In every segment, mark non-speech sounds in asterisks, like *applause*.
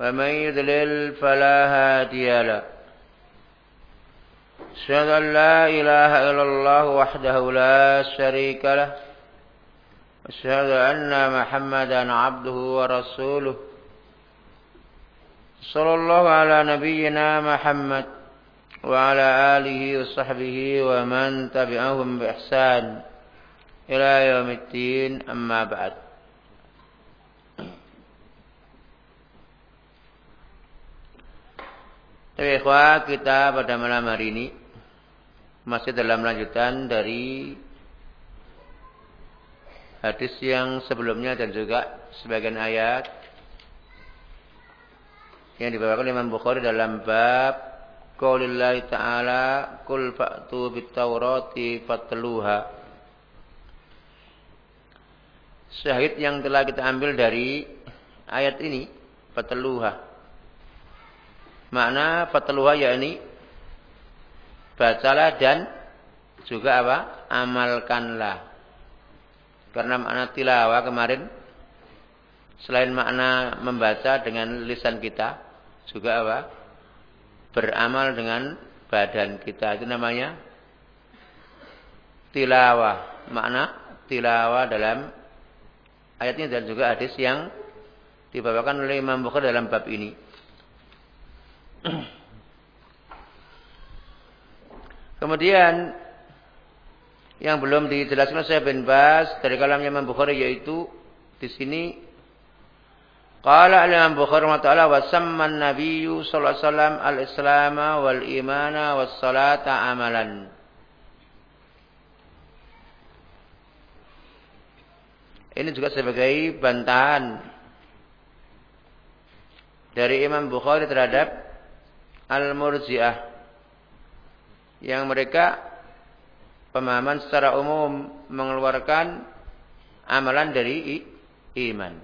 ومن يضلل فلا هادي له. أشهد أن لا إله إلا الله وحده لا شريك له. أشهد أن محمدا عبده ورسوله. صلى الله على نبينا محمد وعلى آله وصحبه ومن تبعهم بإحسان إلى يوم الدين. أما بعد. Tapi ikhwah kita pada malam hari ini masih dalam lanjutan dari hadis yang sebelumnya dan juga sebagian ayat yang dibawakan Imam Bukhari dalam bab Qaulillahi ta'ala kul fa'tu bit-taurati fatluha. Syahid yang telah kita ambil dari ayat ini fatluha Makna fatluha yakni bacalah dan juga apa? amalkanlah. Karena makna tilawah kemarin selain makna membaca dengan lisan kita juga apa? beramal dengan badan kita. Itu namanya tilawah. Makna tilawah dalam ayatnya dan juga hadis yang dibawakan oleh Imam Bukhari dalam bab ini. Kemudian yang belum dijelaskan saya bin Bas dari kalamnya Imam Bukhari yaitu di sini Qala al-Imam Bukhari wa ta'ala wa samman nabiyyu sallallahu alaihi wasallam al-islam wal imana was salata amalan. Ini juga sebagai bantahan dari Imam Bukhari terhadap Al-Murji'ah yang mereka pemahaman secara umum mengeluarkan amalan dari iman.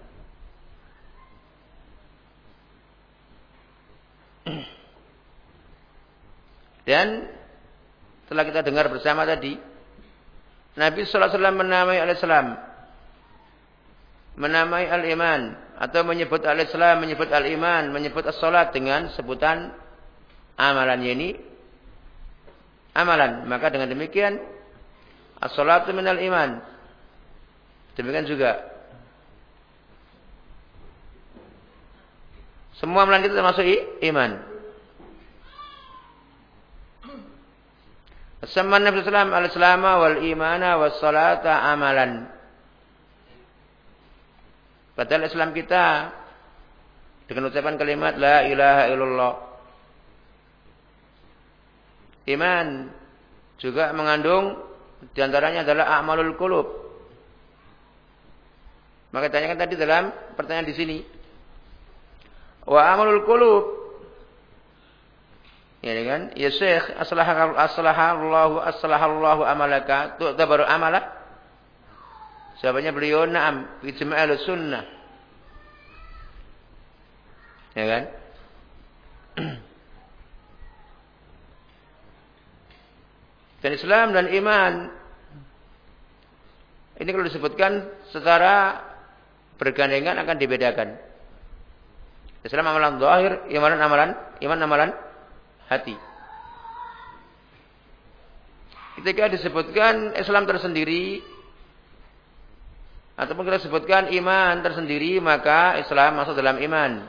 Dan telah kita dengar bersama tadi, Nabi sallallahu alaihi wasallam menamai al-Islam, menamai al-iman atau menyebut al-Islam, menyebut al-iman, menyebut as-salat dengan sebutan amalannya ini amalan. Maka dengan demikian as-salatu minal iman. Demikian juga semua amalan itu termasuk iman. Sama Nabi Sallam al-Islama wal imana was salata amalan. Padahal Islam kita dengan ucapan kalimat la ilaha illallah Iman juga mengandung di antaranya adalah amalul kulub. Maka tanyakan tadi dalam pertanyaan di sini. Wa amalul kulub. Ya kan? Ya Syekh, aslahallahu aslahallahu amalaka. baru amalak. Sahabatnya beliau na'am fi jama'al sunnah. Ya kan? *clears throat* Dan Islam dan iman. Ini kalau disebutkan secara bergandengan akan dibedakan. Islam amalan zahir, iman amalan, iman amalan hati. Ketika disebutkan Islam tersendiri ataupun kita sebutkan iman tersendiri, maka Islam masuk dalam iman.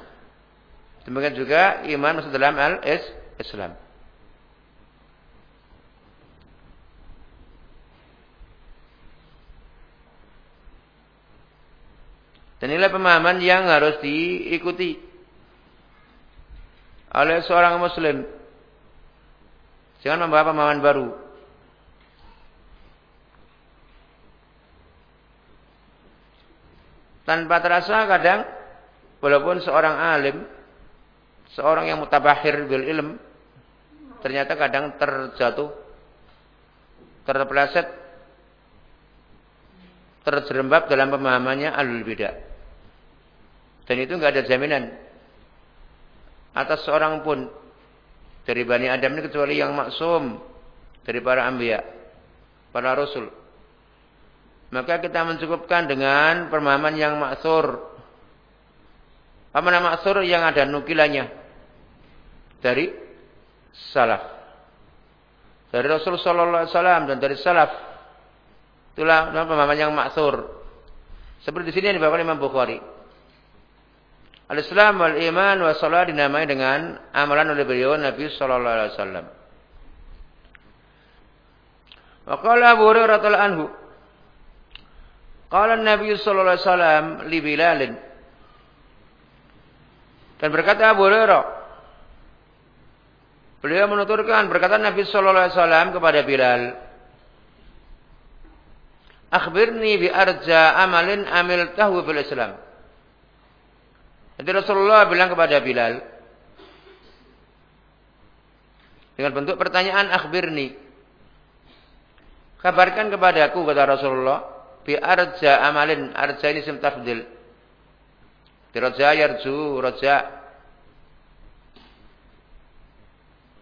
Demikian juga iman masuk dalam al-Islam. Dan inilah pemahaman yang harus diikuti oleh seorang muslim. Jangan membawa pemahaman baru. Tanpa terasa kadang walaupun seorang alim seorang yang mutabahir bil ilm ternyata kadang terjatuh, terpeleset, terjerembab dalam pemahamannya alul bidah. Dan itu nggak ada jaminan atas seorang pun dari Bani Adam ini kecuali yang maksum dari para ambiya, para rasul. Maka kita mencukupkan dengan pemahaman yang maksur. Pemahaman maksur yang ada nukilannya dari salaf. Dari Rasul sallallahu alaihi wasallam dan dari salaf. Itulah pemahaman yang maksur. Seperti di sini yang dibawakan Imam Bukhari. Al-Islam wal iman wa salat dinamai dengan amalan oleh beliau Nabi sallallahu alaihi wasallam. Wa qala Abu Hurairah anhu Qala Nabi sallallahu alaihi wasallam li Bilal Dan berkata Abu Hurairah Beliau menuturkan berkata Nabi sallallahu alaihi wasallam kepada Bilal Akhbirni bi arja amalin amil tahu bil Islam. Jadi Rasulullah bilang kepada Bilal dengan bentuk pertanyaan akhbirni. Kabarkan kepada aku kata Rasulullah bi arja amalin arja ini sim tafdil. Di raja yarju raja.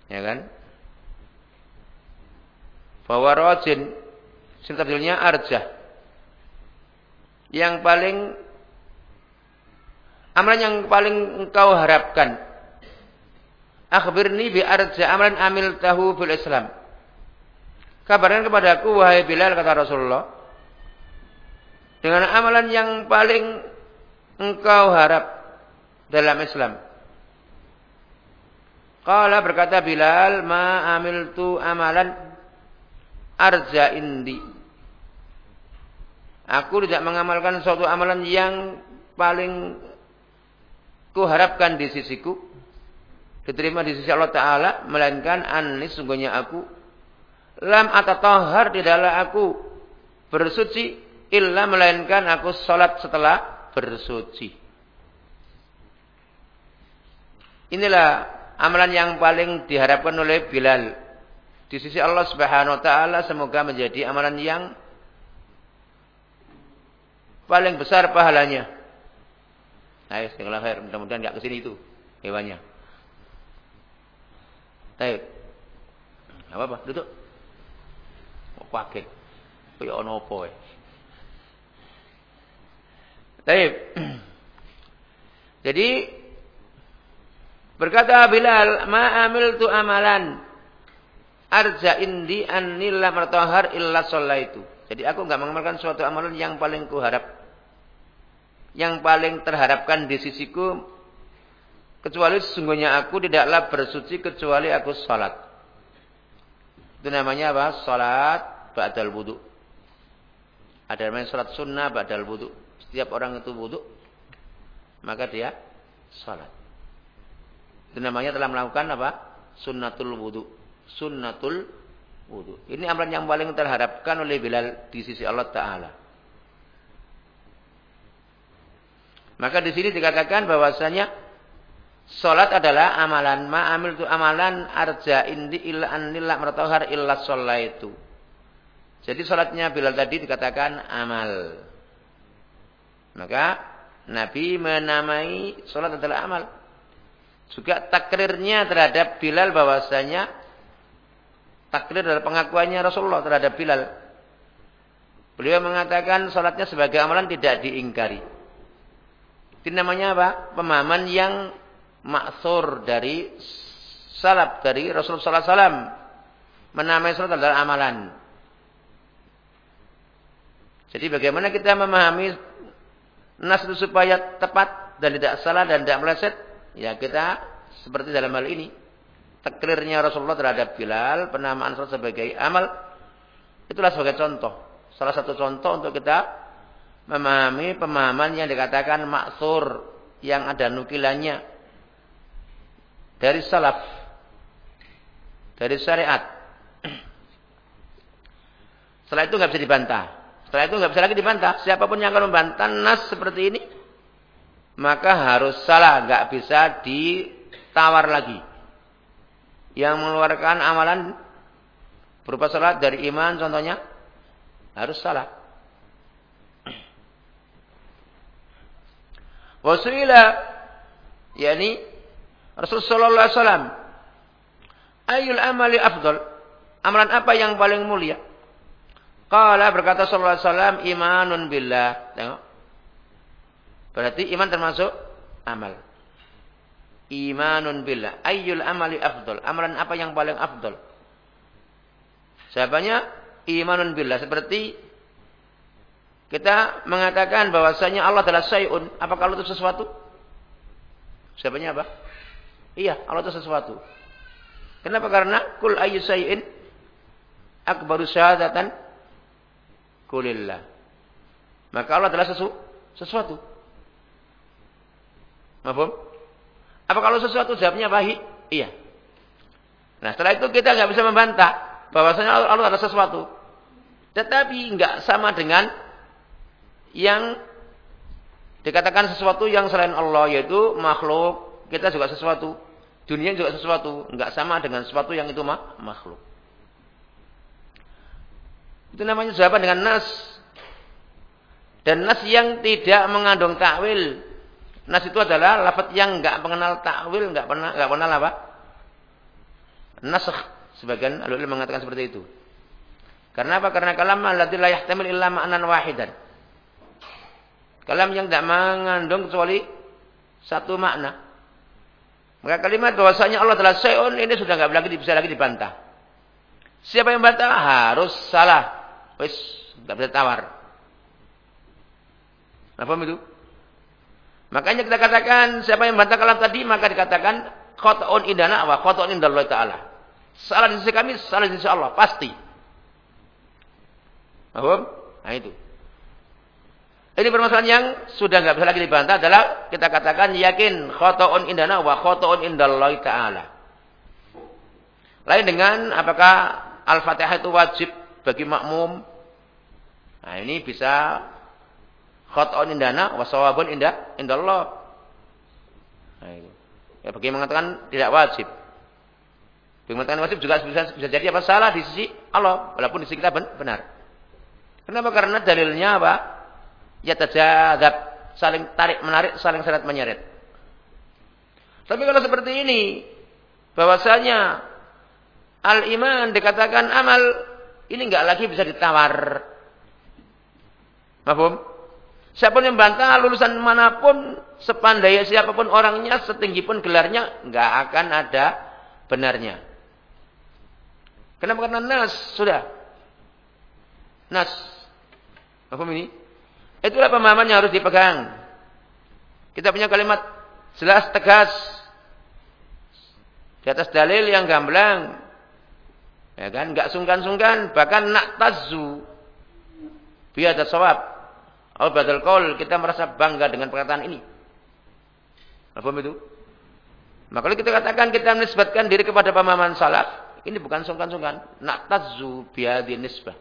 Ya kan? Bahwa rajin sim tafdilnya arja. Yang paling Amalan yang paling engkau harapkan. Akhbirni bi arja amalan amil tahu fil Islam. Kabarkan kepada aku wahai Bilal kata Rasulullah. Dengan amalan yang paling engkau harap dalam Islam. Qala berkata Bilal, ma amiltu amalan arja indi. Aku tidak mengamalkan suatu amalan yang paling kuharapkan di sisiku. Diterima di sisi Allah Ta'ala melainkan anis sungguhnya aku. Lam atatahhar tidaklah aku bersuci illa melainkan aku sholat setelah bersuci. Inilah amalan yang paling diharapkan oleh Bilal. Di sisi Allah Subhanahu wa taala semoga menjadi amalan yang paling besar pahalanya Ayo, setengah lahir. Mudah-mudahan nggak ke sini itu hewannya. Ayo. Apa apa? Duduk. Mau pakai. Kayak ono apa ya? Baik. *clears throat* Jadi berkata Bilal, "Ma amiltu amalan arja indi annilla martahar illa itu. Jadi aku enggak mengamalkan suatu amalan yang paling kuharap yang paling terharapkan di sisiku kecuali sesungguhnya aku tidaklah bersuci kecuali aku salat. Itu namanya apa? Salat ba'dal wudu. Ada namanya salat sunnah ba'dal wudu. Setiap orang itu wudu maka dia salat. Itu namanya telah melakukan apa? Sunnatul wudu. Sunnatul wudu. Ini amalan yang paling terharapkan oleh Bilal di sisi Allah Ta'ala. Maka di sini dikatakan bahwasanya salat adalah amalan ma amil itu amalan arja indi illa anillah martahar illa itu. Jadi salatnya Bilal tadi dikatakan amal. Maka Nabi menamai salat adalah amal. Juga takrirnya terhadap Bilal bahwasanya takrir adalah pengakuannya Rasulullah terhadap Bilal. Beliau mengatakan salatnya sebagai amalan tidak diingkari. Itu namanya apa? Pemahaman yang maksur dari salaf dari Rasulullah SAW. Menamai salat adalah amalan. Jadi bagaimana kita memahami nas itu supaya tepat dan tidak salah dan tidak meleset? Ya kita seperti dalam hal ini. Teklirnya Rasulullah terhadap Bilal, penamaan salat sebagai amal. Itulah sebagai contoh. Salah satu contoh untuk kita memahami pemahaman yang dikatakan maksur yang ada nukilannya dari salaf dari syariat setelah itu nggak bisa dibantah setelah itu nggak bisa lagi dibantah siapa pun yang akan membantah nas seperti ini maka harus salah nggak bisa di tawar lagi. Yang mengeluarkan amalan berupa salat dari iman contohnya harus salah. Wasuila yakni Rasulullah SAW Ayul amali afdal Amalan apa yang paling mulia? Qala berkata sallallahu alaihi wasallam imanun billah. Tengok. Berarti iman termasuk amal. Imanun billah. Ayyul amali afdal. Amalan apa yang paling afdal? Siapanya? Imanun billah. Seperti kita mengatakan bahwasanya Allah adalah syai'un. Apa kalau itu sesuatu? Siapanya apa? Iya, Allah itu sesuatu. Kenapa? Karena kul ayyu syai'in akbaru syahadatan kulillah. Maka Allah adalah sesu, sesuatu. Maaf? Apa kalau sesuatu jawabnya baik? Iya. Nah setelah itu kita nggak bisa membantah bahwasanya Allah adalah sesuatu. Tetapi nggak sama dengan yang dikatakan sesuatu yang selain Allah yaitu makhluk. Kita juga sesuatu. Dunia juga sesuatu. Nggak sama dengan sesuatu yang itu makhluk. Itu namanya jawaban dengan nas. Dan nas yang tidak mengandung takwil. Nas itu adalah lafaz yang enggak mengenal takwil, enggak pernah enggak pernah apa? Nasakh. Sebagian alul mengatakan seperti itu. Karena apa? Karena kalam alladzi la yahtamil illa ma'nan wahidan. Kalam yang tidak mengandung kecuali satu makna. Maka kalimat bahwasanya Allah adalah syai'un ini sudah enggak lagi bisa lagi dibantah. Siapa yang bantah harus salah. Wis, nggak bisa tawar. Apa itu? Makanya kita katakan siapa yang bantah kalam tadi maka dikatakan khata'un indana wa khata'un indallah taala. Salah di sisi kami, salah di sisi Allah, pasti. Paham? Nah itu. Ini permasalahan yang sudah nggak bisa lagi dibantah adalah kita katakan yakin khata'un indana wa khata'un indallah taala. Lain dengan apakah Al-Fatihah itu wajib bagi makmum. Nah, ini bisa khat'un indana wa sawabun inda indallah. Nah. Ya, bagi yang mengatakan tidak wajib. Bagi mengatakan wajib juga bisa, bisa jadi apa salah di sisi Allah, walaupun di sisi kita benar. Kenapa? Karena dalilnya apa? Ya tajadab, saling tarik menarik, saling seret menyeret. Tapi kalau seperti ini, bahwasanya al-iman dikatakan amal ini enggak lagi bisa ditawar. Mahfum? Siapa pun yang bantah lulusan mana pun, sepandai siapa pun orangnya, setinggi pun gelarnya, enggak akan ada benarnya. Kenapa? Karena nas, sudah. Nas. Mahfum ini? Itulah pemahaman yang harus dipegang. Kita punya kalimat jelas, tegas. Di atas dalil yang gamblang. Ya kan? Enggak sungkan-sungkan, bahkan nak tazu. Biada sawab. Al badal qaul, kita merasa bangga dengan perkataan ini. Apa itu? Maka kalau kita katakan kita menisbatkan diri kepada pemahaman salaf, ini bukan sungkan-sungkan. Nak tazu biadi nisbah.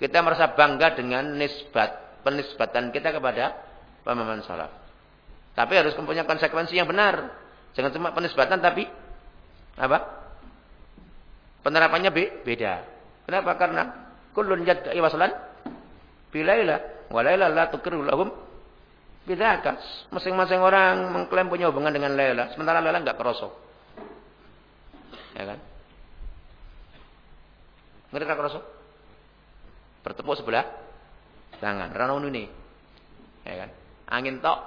Kita merasa bangga dengan nisbat, penisbatan kita kepada pemahaman salaf. Tapi harus mempunyai konsekuensi yang benar. Jangan cuma penisbatan tapi apa? Penerapannya beda. Kenapa? Karena kullun yad'i waslan bilaila wa laila la tukriru lahum bidzaka. Masing-masing orang mengklaim punya hubungan dengan Laila, sementara Laila enggak kerosok. Ya kan? Ngerti kerosok? Bertepuk sebelah tangan. Rana ini. Ya kan? Angin tok.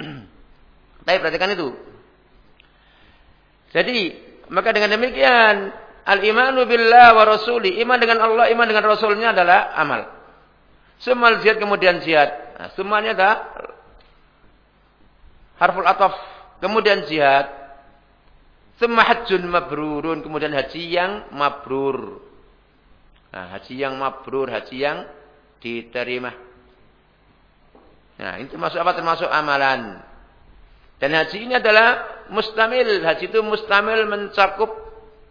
*clears throat* Tapi perhatikan itu. Jadi maka dengan demikian, al-imanu billah wa rasuli, iman dengan Allah, iman dengan Rasulnya adalah amal. Semua jihad kemudian jihad. Nah, semuanya adalah harful ataf, kemudian. Semua hajjun mabrurun, kemudian haji yang mabrur. Nah, haji yang mabrur, haji yang diterima. Nah, ini termasuk apa? Termasuk amalan. Dan haji ini adalah mustamil. Haji itu mustamil mencakup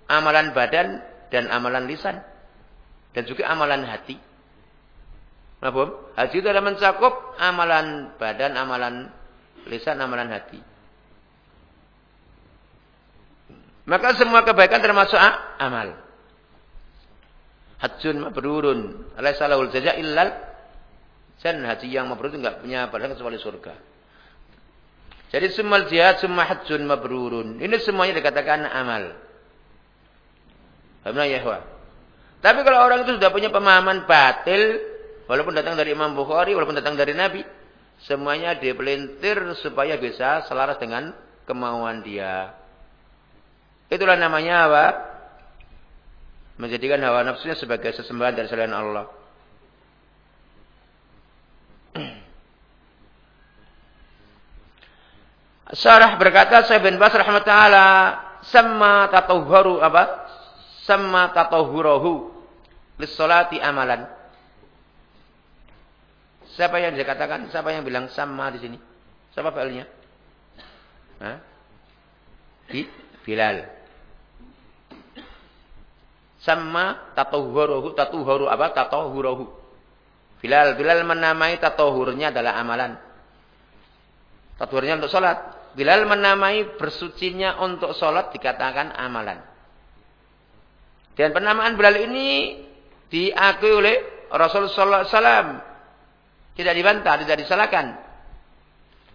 amalan badan dan amalan lisan. Dan juga amalan hati. Kenapa? Haji itu adalah mencakup amalan badan, amalan lisan, amalan hati. Maka semua kebaikan termasuk amal. Hajjun mabrurun. Alaisa lahul jaza illal jannah. Haji yang mabrur itu enggak punya balasan kecuali surga. Jadi semua jihad, semua hajjun mabrurun. Ini semuanya dikatakan amal. Paham ya, Tapi kalau orang itu sudah punya pemahaman batil, walaupun datang dari Imam Bukhari, walaupun datang dari Nabi, semuanya dipelintir supaya bisa selaras dengan kemauan dia. Itulah namanya apa? Menjadikan hawa nafsunya sebagai sesembahan dari selain Allah. *clears throat* Sarah berkata saya bin Bas rahmat taala sama tatahuru apa? Sama tatahurahu lissolati amalan. Siapa yang dikatakan? Siapa yang bilang sama di sini? Siapa failnya? Hah? Bilal sama tatuhuruhu tatuhuru apa? Tatuhuruhu Bilal Bilal menamai tatuhurnya adalah amalan. Tatuhurnya untuk sholat. Bilal menamai bersucinya untuk sholat dikatakan amalan. Dan penamaan Bilal ini diakui oleh Rasul Sallallahu Alaihi tidak dibantah tidak disalahkan.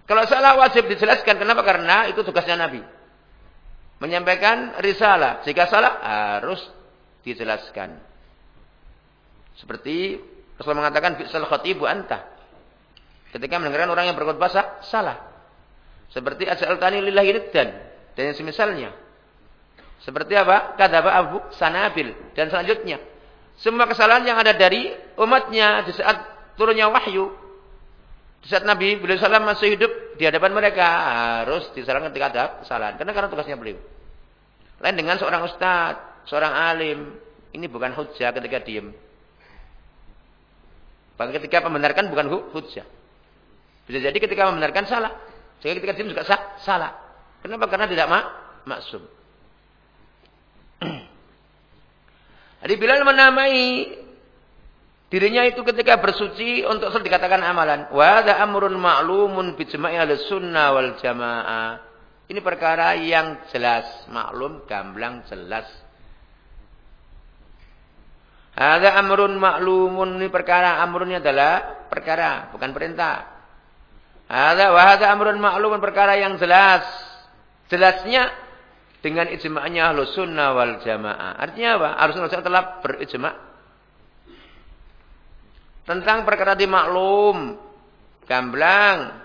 Kalau salah wajib dijelaskan. Kenapa? Karena itu tugasnya Nabi. Menyampaikan risalah. Jika salah harus dijelaskan. Seperti Rasulullah mengatakan bi'sal khatibu anta. Ketika mendengarkan orang yang berkhutbah salah. Seperti asal tani lillahi niddan dan yang semisalnya. Seperti apa? Kata Abu Sanabil dan selanjutnya. Semua kesalahan yang ada dari umatnya di saat turunnya wahyu. Di saat Nabi beliau salam masih hidup di hadapan mereka harus disalahkan ketika ada kesalahan. Karena karena tugasnya beliau. Lain dengan seorang ustadz seorang alim. Ini bukan hujah ketika diam. Bahkan ketika membenarkan bukan hujah. Bisa jadi ketika membenarkan salah. Sehingga ketika diam juga sah, salah. Kenapa? Karena tidak mak maksum. *clears throat* Jadi Bilal menamai dirinya itu ketika bersuci untuk dikatakan amalan. Wa ada amrun ma'lumun bi jama'i sunnah wal jamaah. Ini perkara yang jelas, maklum, gamblang, jelas. Ada amrun maklumun ini perkara amrunnya adalah perkara bukan perintah. Ada wahada amrun maklumun perkara yang jelas. Jelasnya dengan ijma'nya ahlus sunnah wal jamaah. Artinya apa? Ahlus sunnah telah berijma' tentang perkara di maklum, gamblang,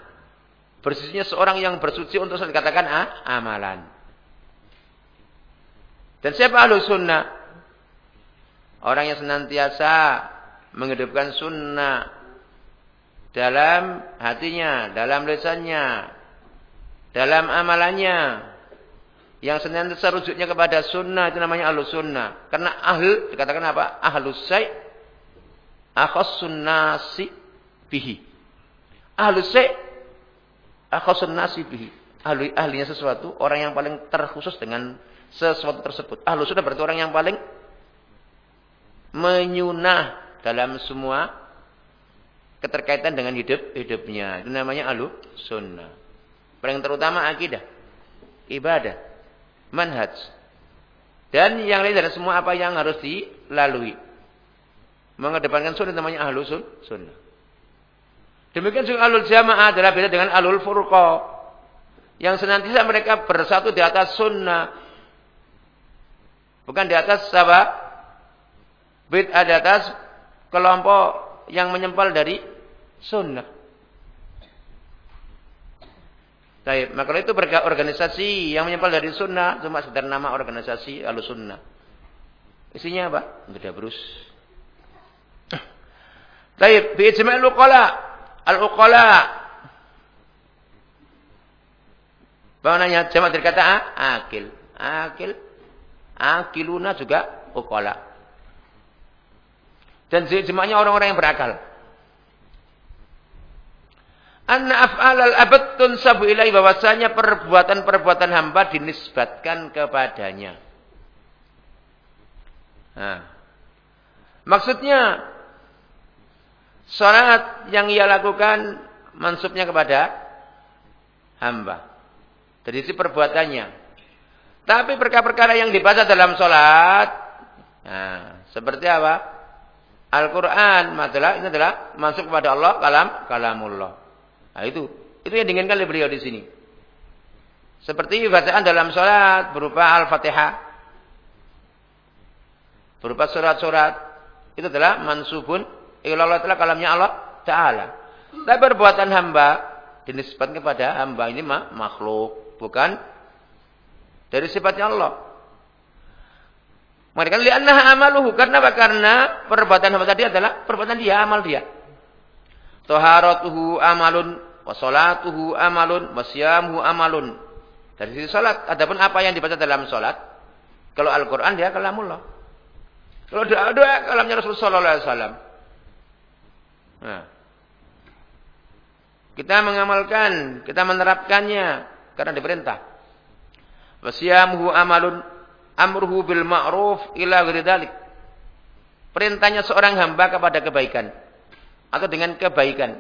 bersisinya seorang yang bersuci untuk dikatakan ah, amalan. Dan siapa ahlus sunnah? Orang yang senantiasa menghidupkan sunnah dalam hatinya, dalam lisannya, dalam amalannya. Yang senantiasa rujuknya kepada sunnah itu namanya ahlu sunnah. Karena ahl dikatakan apa? Ahlu say' akhas sunnasi bihi. Ahlu say' akhas sunnasi bihi. Ahli, ahlinya sesuatu, orang yang paling terkhusus dengan sesuatu tersebut. Ahlu sunnah berarti orang yang paling menyunah dalam semua keterkaitan dengan hidup hidupnya. Itu namanya alu sunnah. Paling terutama akidah, ibadah, manhaj. Dan yang lain dari semua apa yang harus dilalui. Mengedepankan sunnah namanya ahlu sun, sunnah. Demikian juga alul jamaah adalah beda dengan alul furqa. Yang senantiasa mereka bersatu di atas sunnah. Bukan di atas apa? Bid'ah di atas kelompok yang menyempal dari sunnah. Baik, maka itu organisasi yang menyempal dari sunnah cuma sekedar nama organisasi al sunnah. Isinya apa? Tidak berus. Baik, bi ijma'il uqala. Al-uqala. Bagaimana jamaah dari kata akil. Akil. Akiluna juga uqala. Dan jemaahnya orang-orang yang berakal. Anna af'alal abad tunsabu ilai bahwasanya perbuatan-perbuatan hamba dinisbatkan kepadanya. Nah. Maksudnya salat yang ia lakukan mansubnya kepada hamba. Dari si perbuatannya. Tapi perkara-perkara yang dibaca dalam sholat, nah, seperti apa? Al-Quran adalah adalah masuk kepada Allah kalam kalamullah. Nah itu itu yang diinginkan oleh beliau di sini. Seperti bacaan dalam sholat berupa Al-Fatihah, berupa surat-surat itu adalah mansubun ilallah telah kalamnya Allah Taala. Tapi perbuatan hamba dinisbatkan kepada hamba ini makhluk, bukan dari sifatnya Allah. Mereka li'annaha amaluhu. Karena apa? Karena perbuatan hamba tadi adalah perbuatan dia, amal dia. Toharatuhu amalun, wasolatuhu amalun, wasyamuhu amalun. Dari sisi salat. Adapun apa yang dibaca dalam salat, kalau Al-Quran dia kalamullah. Kalau doa-doa kalamnya Rasulullah Wasallam. Nah. Kita mengamalkan, kita menerapkannya karena diperintah. Wasiyamuhu amalun amruhu bil ma'ruf ila ghairi Perintahnya seorang hamba kepada kebaikan atau dengan kebaikan,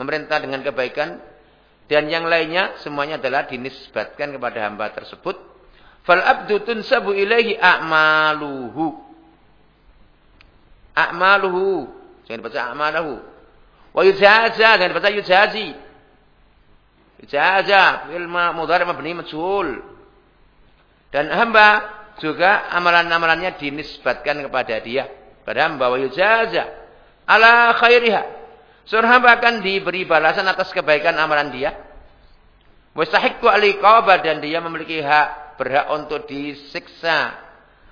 memerintah dengan kebaikan dan yang lainnya semuanya adalah dinisbatkan kepada hamba tersebut. Fal abdu tunsabu ilaihi a'maluhu. A'maluhu. Jangan baca a'maluhu. Wa yujaza, jangan baca yujazi. Yujaza, fil mudhari mabni majhul. Dan hamba juga amalan-amalannya dinisbatkan kepada dia. Pada hamba wa yujaza ala khairiha. Seorang hamba akan diberi balasan atas kebaikan amalan dia. Wastahiqqu aliqaba dan dia memiliki hak berhak untuk disiksa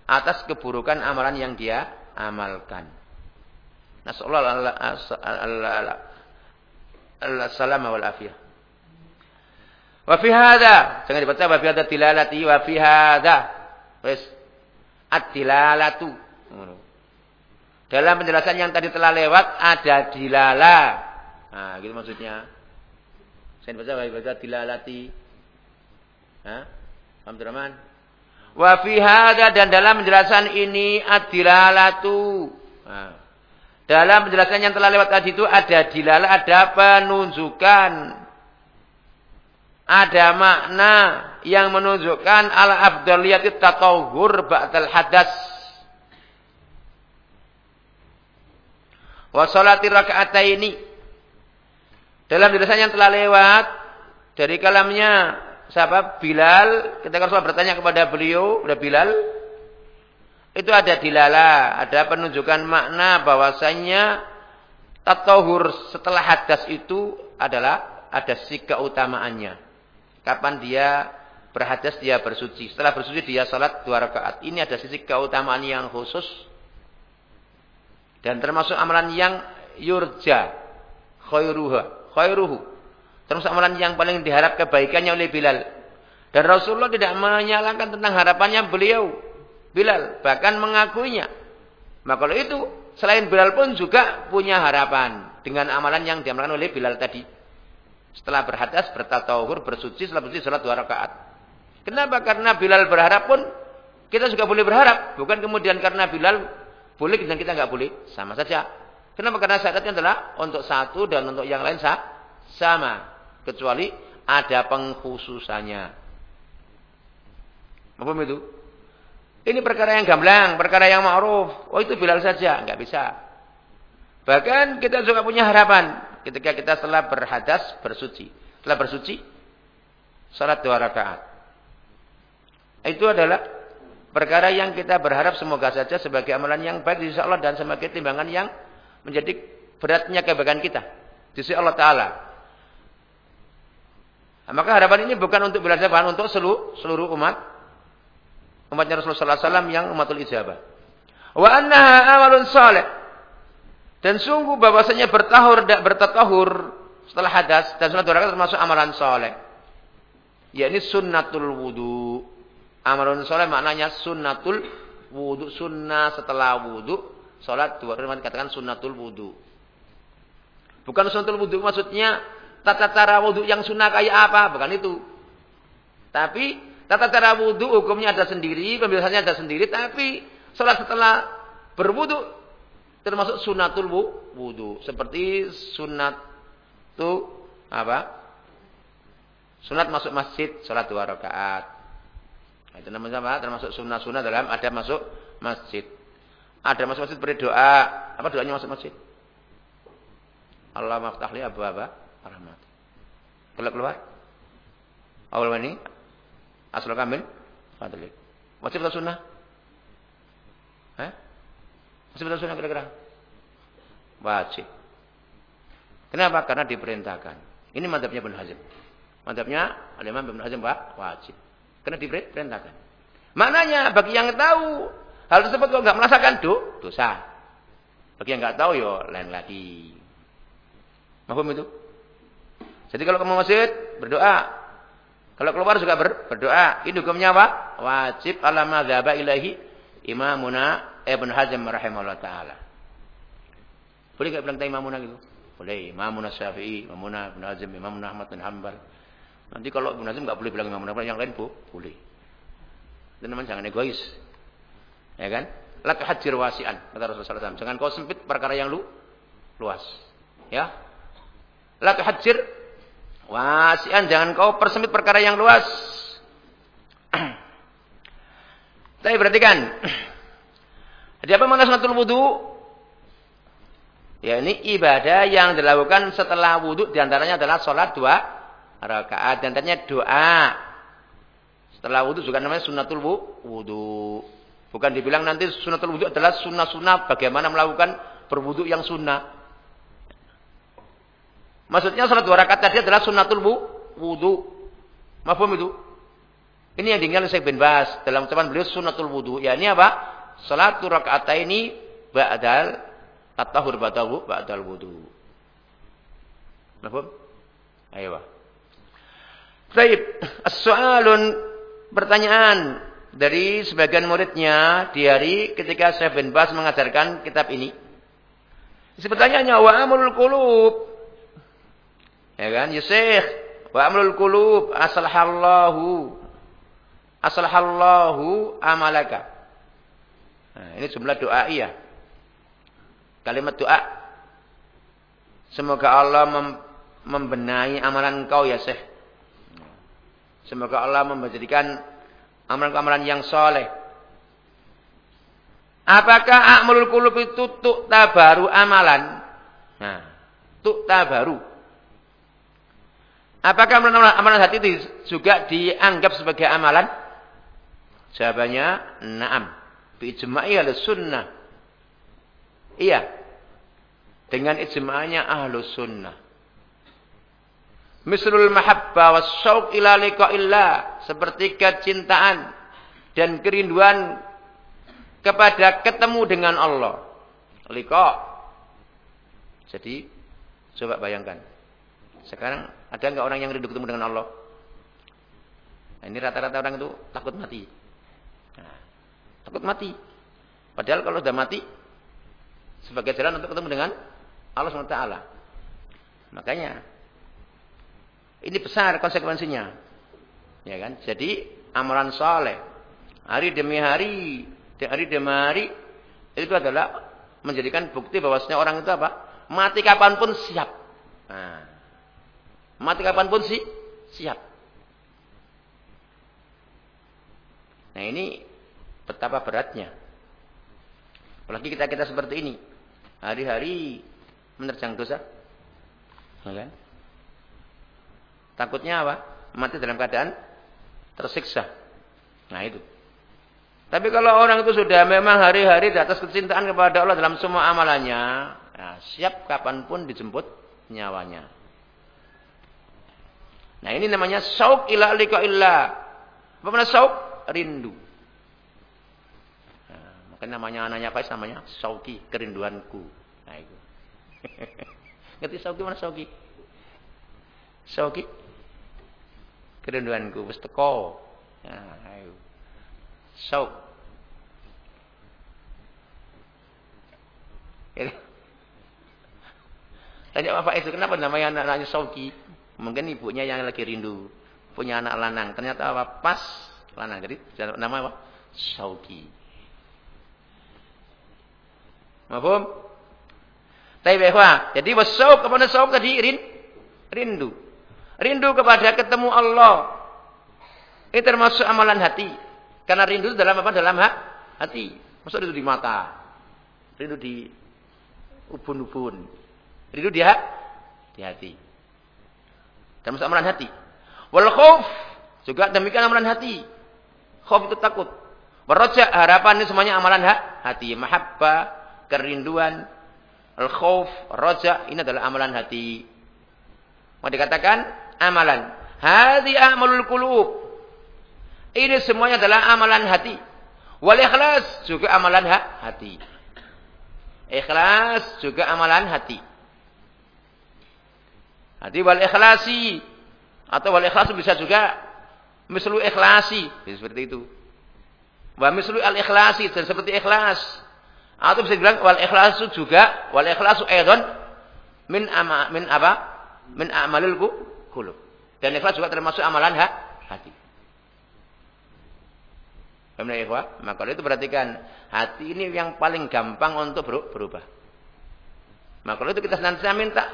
atas keburukan amalan yang dia amalkan. Nasallallahu alaihi wal afiyah. Wa fi hadza, jangan dibaca wa fi hadza tilalati wa fi hadza. Wis at-tilalatu. Dalam penjelasan yang tadi telah lewat ada dilala. Nah, gitu maksudnya. Saya baca baca tilalati. Hah? Abdurrahman. Wa fi hadza dan dalam penjelasan ini ad-dilalatu. Nah. Dalam penjelasan yang telah lewat tadi itu ada dilala, ada penunjukan ada makna yang menunjukkan al afdaliyati tatawur ba'dal hadas. Wa salati ini Dalam jelasan yang telah lewat dari kalamnya sahabat Bilal ketika Rasulullah bertanya kepada beliau, kepada Bilal, itu ada dilala, ada penunjukan makna bahwasanya tatahur setelah hadas itu adalah ada si keutamaannya. Kapan dia berhadas dia bersuci. Setelah bersuci dia salat dua rakaat. Ini ada sisi keutamaan yang khusus. Dan termasuk amalan yang yurja. Khairuha. Khairuhu. Termasuk amalan yang paling diharap kebaikannya oleh Bilal. Dan Rasulullah tidak menyalahkan tentang harapannya beliau. Bilal. Bahkan mengakuinya. Maka kalau itu, selain Bilal pun juga punya harapan. Dengan amalan yang diamalkan oleh Bilal tadi. Setelah berhadas, bertatawur, bersuci, setelah bersuci, sholat dua rakaat. Kenapa? Karena Bilal berharap pun, kita juga boleh berharap. Bukan kemudian karena Bilal boleh dan kita nggak boleh. Sama saja. Kenapa? Karena syaratnya adalah untuk satu dan untuk yang lain sah, sama. Kecuali ada pengkhususannya. Apa itu? Ini perkara yang gamblang, perkara yang ma'ruf. Oh itu Bilal saja, nggak bisa. Bahkan kita juga punya harapan ketika kita setelah berhadas bersuci. Setelah bersuci, salat dua rakaat. Itu adalah perkara yang kita berharap semoga saja sebagai amalan yang baik di sisi Allah dan sebagai timbangan yang menjadi beratnya kebaikan kita di sisi Allah Taala. Nah, maka harapan ini bukan untuk belajar bahan untuk seluruh, seluruh umat umatnya Rasulullah SAW yang umatul ijabah. Wa annaha amalun salih dan sungguh bahwasanya bertahur dan bertatahur setelah hadas dan sunat dua termasuk amalan soleh. Yakni sunnatul wudu. Amalan soleh maknanya sunnatul wudu. Sunnah setelah wudu. Sholat dua kali katakan sunnatul wudu. Bukan sunnatul wudu maksudnya tata cara wudu yang sunnah kayak apa. Bukan itu. Tapi tata cara wudu hukumnya ada sendiri. Pembiasaannya ada sendiri. Tapi sholat setelah berwudu termasuk sunatul wudu. Seperti sunat itu apa? Sunat masuk masjid, sholat dua rakaat. Itu namanya apa? Termasuk sunnah-sunnah dalam ada masuk masjid. Ada masuk masjid berdoa. Apa doanya masuk masjid? Allah maftahli abu apa? Rahmat. Kalau keluar? Awal ini? Asal kamil? Fadlik. Wajib atau sunnah? Eh? Atau sunnah kira-kira? Wajib. Kenapa? Karena diperintahkan. Ini madhabnya Ibn Hazm. Madhabnya Al-Imam Ibn Pak, wajib. Karena diperintahkan. Maknanya bagi yang tahu hal tersebut kok nggak merasakan do, dosa. Bagi yang nggak tahu yo lain lagi. Mahfum itu? Jadi kalau kamu masjid berdoa, kalau keluar juga ber, berdoa. Ini hukumnya apa? Wajib ala madzhab ilahi Imamuna Ibn Hazm rahimahullah taala. Boleh enggak bilang Imamuna gitu? Boleh. Imamuna Syafi'i, Imamuna Ibn Hazm, Imamuna Ahmad bin Hanbal. Nanti kalau Ibn Hazm enggak boleh bilang Imamuna, yang lain bu, boleh. Dan teman jangan egois. Ya kan? La tuhajjir wasi'an kata Rasulullah SAW. Jangan kau sempit perkara yang lu luas. Ya. La tuhajjir wasi'an jangan kau persempit perkara yang luas. Tapi perhatikan. Jadi apa makna sunatul wudu? Ya ini ibadah yang dilakukan setelah wudhu di antaranya adalah sholat dua rakaat. Di antaranya doa. Setelah wudhu juga namanya sunatul wudu. Bukan dibilang nanti sunatul wudu adalah sunnah-sunnah bagaimana melakukan berwudhu yang sunnah. Maksudnya sholat dua rakaat tadi adalah sunatul wudu. Mafhum itu? Ini yang tinggal Syekh bin Bas dalam ucapan beliau sunnatul wudu. Ya ini apa? Salatu ini ba'dal at-tahur ba'dahu ba'dal wudu. Mafhum? Ayo. Baik, soalun pertanyaan dari sebagian muridnya di hari ketika Syekh bin mengajarkan kitab ini. Pertanyaannya wa amrul qulub. Ya kan? Ya Syekh, wa amrul qulub aslahallahu Aslahallahu amalaka. Nah, ini jumlah doa iya. Kalimat doa. Semoga Allah mem membenahi amalan engkau ya Syekh. Semoga Allah menjadikan amalan-amalan yang soleh. Apakah akmalul kulub itu tuk tabaru amalan? Nah, tuk tabaru. Apakah amalan, amalan hati itu juga dianggap sebagai amalan? Jawabannya, na'am. Biijma'i ahli sunnah. Iya. Dengan ijma'nya ahlu sunnah. Mislul mahabba wa syauq ila liqa'illah. Seperti kecintaan dan kerinduan kepada ketemu dengan Allah. Liqa. Jadi, coba bayangkan. Sekarang ada nggak orang yang rindu ketemu dengan Allah? Nah, ini rata-rata orang itu takut mati. Takut mati. Padahal kalau sudah mati, sebagai jalan untuk ketemu dengan Allah SWT. Makanya, ini besar konsekuensinya. Ya kan? Jadi, amalan soleh. Hari demi hari, hari demi hari, itu adalah menjadikan bukti bahwasanya orang itu apa? Mati kapan pun siap. Nah, mati kapan pun sih siap. Nah ini Betapa beratnya. Apalagi kita kita seperti ini. Hari-hari menerjang dosa. Ya kan? Takutnya apa? Mati dalam keadaan tersiksa. Nah itu. Tapi kalau orang itu sudah memang hari-hari di atas kecintaan kepada Allah dalam semua amalannya, nah, siap kapan pun dijemput nyawanya. Nah ini namanya sauk ila lika illa. Apa mana sauk? Rindu. Kan namanya anaknya Faiz namanya Sauki, kerinduanku. Nah itu. *laughs* Ngerti Sauki mana Sauki? Sauki kerinduanku wis teko. Nah, ayo. Sauk. *laughs* Tanya Pak itu kenapa namanya anak-anaknya Sauki? Mungkin ibunya yang lagi rindu. Punya anak lanang. Ternyata apa? Pas lanang. Jadi nama apa? Sauki. Mafhum? Tapi bahwa jadi wasauq kepada sauq tadi rin, rindu. Rindu kepada ketemu Allah. Ini termasuk amalan hati. Karena rindu dalam apa? Dalam hati. Maksud rindu di mata. Rindu di ubun-ubun. Rindu di, di hati. Dan amalan hati. Wal khauf juga demikian amalan hati. Khauf itu takut. Waraja harapan ini semuanya amalan hati. Mahabbah, kerinduan, al khauf, raja ini adalah amalan hati. Mau dikatakan amalan. Hadi amalul qulub. Ini semuanya adalah amalan hati. Wal ikhlas juga amalan ha hati. Ikhlas juga amalan hati. Hati wal ikhlasi atau wal ikhlas bisa juga mislu ikhlasi, seperti itu. Wa mislu al ikhlasi dan seperti ikhlas. Atau bisa dibilang wal ikhlasu juga wal ikhlasu aidan min ama min apa? Min amalil qulub. Dan ikhlas juga termasuk amalan ha hati. Kemudian ikhwah, maka itu perhatikan hati ini yang paling gampang untuk berubah. Maka itu kita senantiasa minta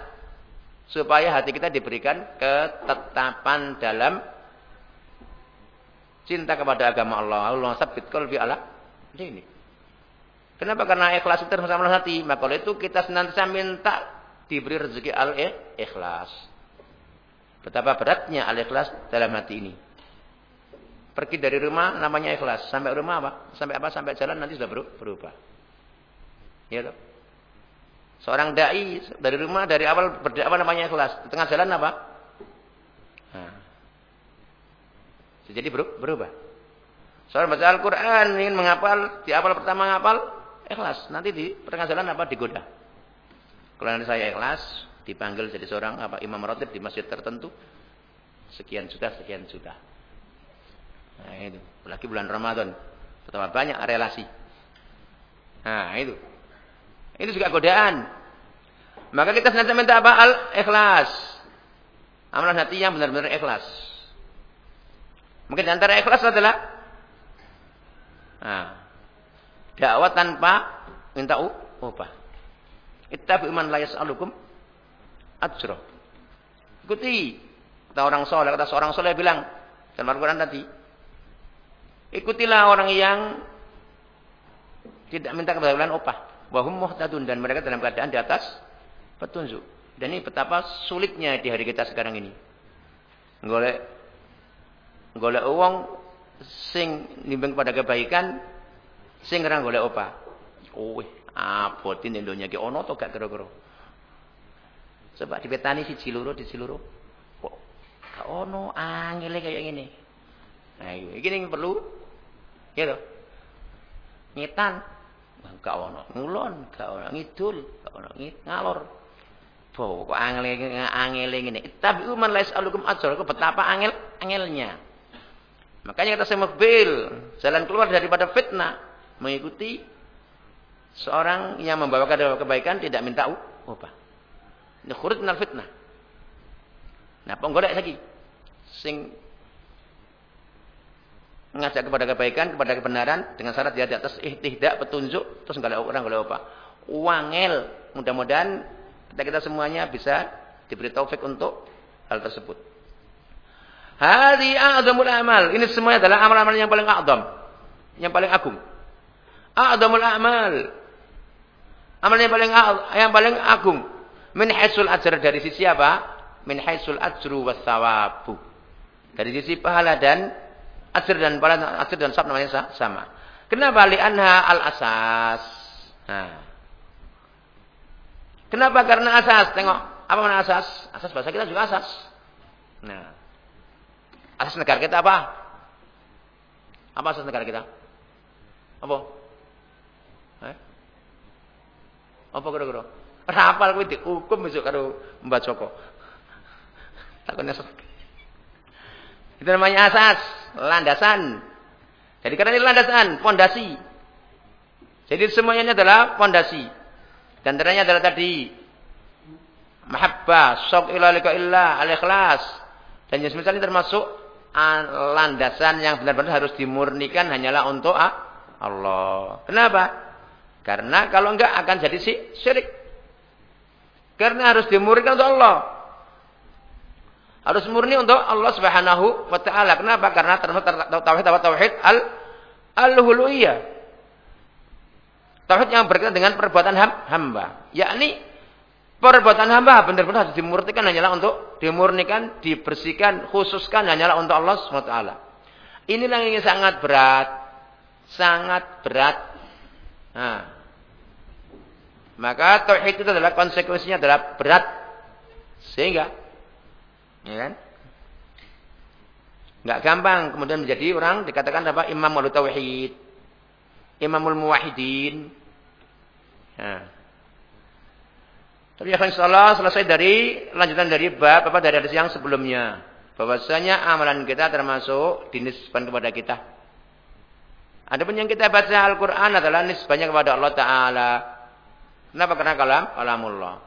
supaya hati kita diberikan ketetapan dalam cinta kepada agama Allah. Allah sabit qalbi ala ini. Kenapa? Karena ikhlas itu amalan hati. Maka itu kita senantiasa minta diberi rezeki al-ikhlas. Betapa beratnya al-ikhlas dalam hati ini. Pergi dari rumah namanya ikhlas. Sampai rumah apa? Sampai apa? Sampai jalan nanti sudah berubah. Ya toh? Seorang dai dari rumah dari awal berdakwah namanya ikhlas. Di tengah jalan apa? Nah. Jadi berubah. Seorang baca Al-Quran ingin menghafal, di awal pertama menghafal, ikhlas. Nanti di tengah jalan apa? Digoda. Kalau nanti saya ikhlas, dipanggil jadi seorang apa imam rotib di masjid tertentu, sekian juta, sekian juta. Nah itu. Apalagi bulan Ramadan. Pertama banyak relasi. Nah itu. Itu juga godaan. Maka kita senantiasa minta apa? Al-ikhlas. Amalan hati yang benar-benar ikhlas. Mungkin antara ikhlas adalah nah, dakwah tanpa minta upah. Ittabi man la yas'alukum ajra. Ikuti. Kata orang soleh, kata seorang soleh bilang dalam Al-Quran tadi, Ikutilah orang yang tidak minta kepada kalian opah. Wahum muhtadun dan mereka dalam keadaan di atas petunjuk. Dan ini betapa sulitnya di hari kita sekarang ini. Golek golek uang sing nimbang kepada kebaikan sing ora golek opah. Oh, abotin Indonesia ki ono to gak kira-kira. Coba dipetani si ciluro di ciluro. Kok gak ono angele kayak gini. Nah, ini perlu Ya toh? Ngitan. Gak ono. Ngulon, gak ono. Ngidul, gak ono. Ngalor. Bo, kok angel angel ngene. Tapi man lais alukum ajr, kok betapa angel angelnya. Makanya kata saya mobil, jalan keluar daripada fitnah, mengikuti seorang yang membawa kebaikan tidak minta upah. Ini khurut minal fitnah. Nah, penggolek lagi. Sing mengajak kepada kebaikan, kepada kebenaran dengan syarat dia di atas ihtihda, petunjuk, terus enggak ada orang enggak apa. Wangel. Mudah-mudahan kita kita semuanya bisa diberi taufik untuk hal tersebut. Hadi a'zamul amal. Ini semuanya adalah amal-amal yang paling a'zam. Yang paling agung. A'zamul amal. Amal yang paling yang paling agung. Min haisul ajr dari sisi apa? Min haisul ajru. Dari sisi pahala dan Asir dan bala asir dan sab namanya sama. Kenapa li'anha al-asas? Nah. Kenapa? Karena asas. Tengok. Apa mana asas? Asas bahasa kita juga asas. Nah. Asas negara kita apa? Apa asas negara kita? Apa? Eh? Apa kira-kira? Rapal kuwi dihukum besok karo Mbak Joko. Takutnya Itu namanya asas landasan. Jadi karena ini landasan, pondasi. Jadi semuanya adalah pondasi. Dan ternyata adalah tadi mahabbah, sok ila illa, al-ikhlas. Dan yang semisal ini termasuk landasan yang benar-benar harus dimurnikan hanyalah untuk Allah. Kenapa? Karena kalau enggak akan jadi syirik. Karena harus dimurnikan untuk Allah. Harus murni untuk Allah Subhanahu wa taala. Kenapa? Karena termasuk tauhid apa tauhid al Al-huluiyah. Tauhid yang berkaitan dengan perbuatan hamba. Yakni perbuatan hamba benar-benar harus dimurnikan hanyalah untuk dimurnikan, dibersihkan, khususkan hanyalah untuk Allah SWT. Inilah yang sangat berat. Sangat berat. Nah. Maka tauhid itu adalah konsekuensinya adalah berat. Sehingga ya kan? Enggak gampang kemudian menjadi orang dikatakan apa? Imamul tauhid. Imamul muwahhidin. Nah. Tapi ya insyaallah selesai dari lanjutan dari bab apa dari hadis yang sebelumnya. Bahwasanya amalan kita termasuk dinisbahkan kepada kita. Adapun yang kita baca Al-Qur'an adalah nisbahnya kepada Allah taala. Kenapa? Karena kalam kalamullah.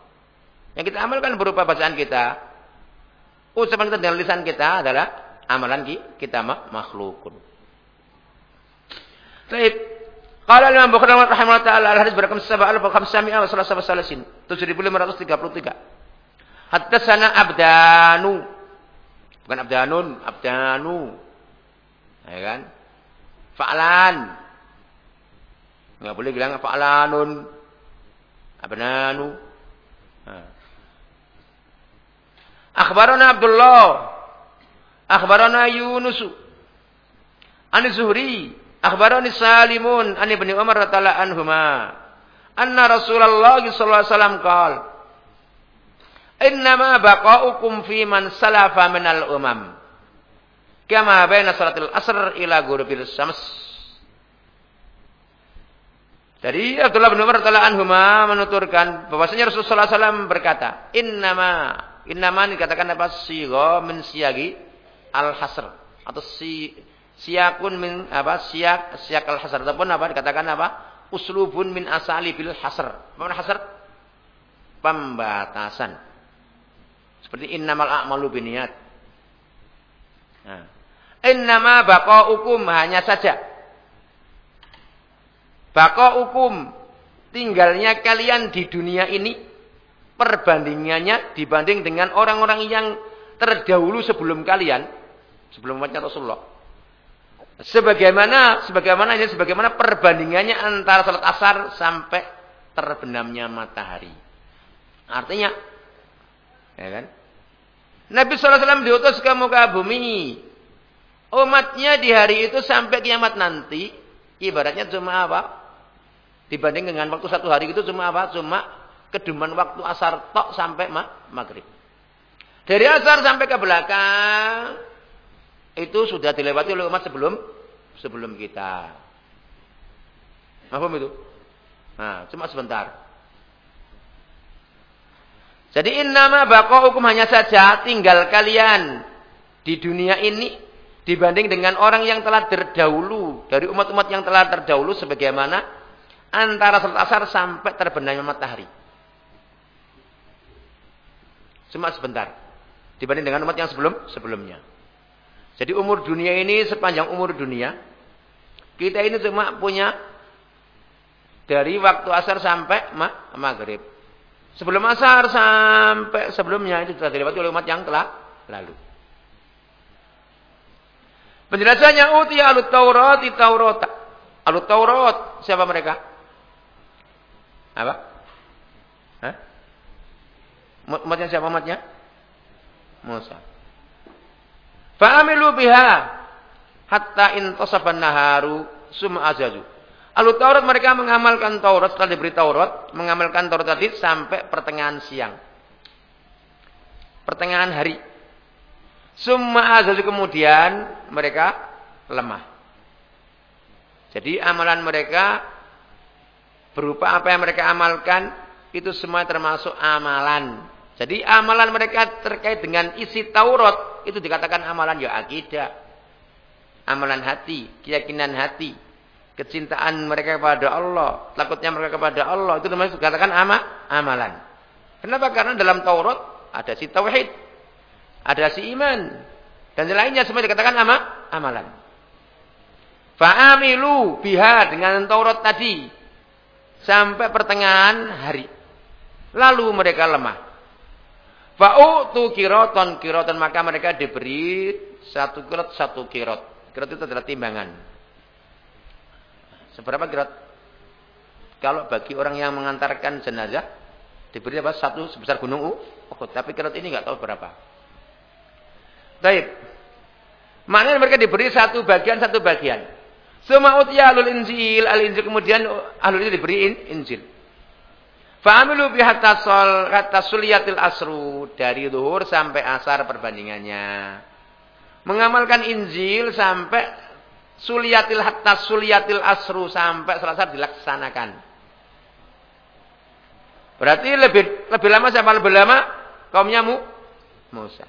Yang kita amalkan berupa bacaan kita. Ucapan kita dengan lisan kita adalah amalan kita makhlukun. Baik. Qala Imam Bukhari rahimahullah taala al hadis berakam sab'al wa khamsami'a wa salasa wa salasin. 7533. Hatta sana abdanu. Bukan abdanun, abdanu. Ya kan? Fa'lan. Enggak boleh bilang fa'lanun. Abnanu. Akhbarana Abdullah. Akhbarana Yunus. An Zuhri Akhbarani Salimun an Ibnu Umar radhiyallahu anhuma anna Rasulullah sallallahu alaihi wasallam qala Innama baqa'ukum fi man salafa minal umam kama baina salatil asr ila ghurubil syams Jadi Abdullah bin Umar radhiyallahu anhuma menuturkan bahwasanya Rasulullah SAW berkata, "Innama innama dikatakan apa? Sigha min siyagi al-hasr atau si Siakun min apa? Siak siak al hasr ataupun apa dikatakan apa? Uslubun min asali bil hasr. Apa hasr? Pembatasan. Seperti innamal a'malu binniat. Nah. Innama baqa'ukum hanya saja. Baqa'ukum tinggalnya kalian di dunia ini perbandingannya dibanding dengan orang-orang yang terdahulu sebelum kalian, sebelum umatnya Rasulullah Sebagaimana sebagaimana ini sebagaimana perbandingannya antara salat asar sampai terbenamnya matahari. Artinya ya kan? Nabi SAW diutus ke muka bumi. Umatnya di hari itu sampai kiamat nanti ibaratnya cuma apa? Dibanding dengan waktu satu hari itu cuma apa? Cuma keduman waktu asar tok sampai ma maghrib. Dari asar sampai ke belakang itu sudah dilewati oleh umat sebelum sebelum kita. Mahfum itu? Nah, cuma sebentar. Jadi innama hukum hanya saja tinggal kalian di dunia ini dibanding dengan orang yang telah terdahulu dari umat-umat yang telah terdahulu sebagaimana antara salat asar sampai terbenamnya matahari. Cuma sebentar dibanding dengan umat yang sebelum sebelumnya. Jadi umur dunia ini sepanjang umur dunia, kita ini cuma punya dari waktu asar sampai ma maghrib. Sebelum asar sampai sebelumnya itu sudah dilewati oleh umat yang telah lalu. Penjelasannya uti alut Taurat di Taurat. Alut Taurat siapa mereka? Apa? Hah? Umatnya siapa umatnya? Musa. Fa'amilu biha hatta intasaban naharu summa azaju. Alu Taurat mereka mengamalkan Taurat setelah diberi Taurat, mengamalkan Taurat tadi sampai pertengahan siang. Pertengahan hari. Summa azaju kemudian mereka lemah. Jadi amalan mereka berupa apa yang mereka amalkan itu semua termasuk amalan jadi amalan mereka terkait dengan isi Taurat itu dikatakan amalan ya akidah. Amalan hati, keyakinan hati, kecintaan mereka kepada Allah, takutnya mereka kepada Allah itu termasuk dikatakan ama, amalan. Kenapa? Karena dalam Taurat ada si tauhid, ada si iman, dan lainnya semua dikatakan ama, amalan. Fa'amilu biha dengan Taurat tadi sampai pertengahan hari. Lalu mereka lemah. Fa'utu kiroton kiroton maka mereka diberi satu kirot satu kirot. Kirot itu adalah timbangan. Seberapa kirot? Kalau bagi orang yang mengantarkan jenazah, diberi apa? Satu sebesar gunung Uhud. Tapi kirot ini nggak tahu berapa. Baik. Maknanya mereka diberi satu bagian, satu bagian. Semua utia alul injil, al injil kemudian alul injil diberi in, injil. Fa'amilu bihatta sol kata suliyatil asru dari duhur sampai asar perbandingannya. Mengamalkan Injil sampai suliyatil hatta suliyatil asru sampai selesai dilaksanakan. Berarti lebih lebih lama siapa lebih lama? Kaumnya Mu, Musa.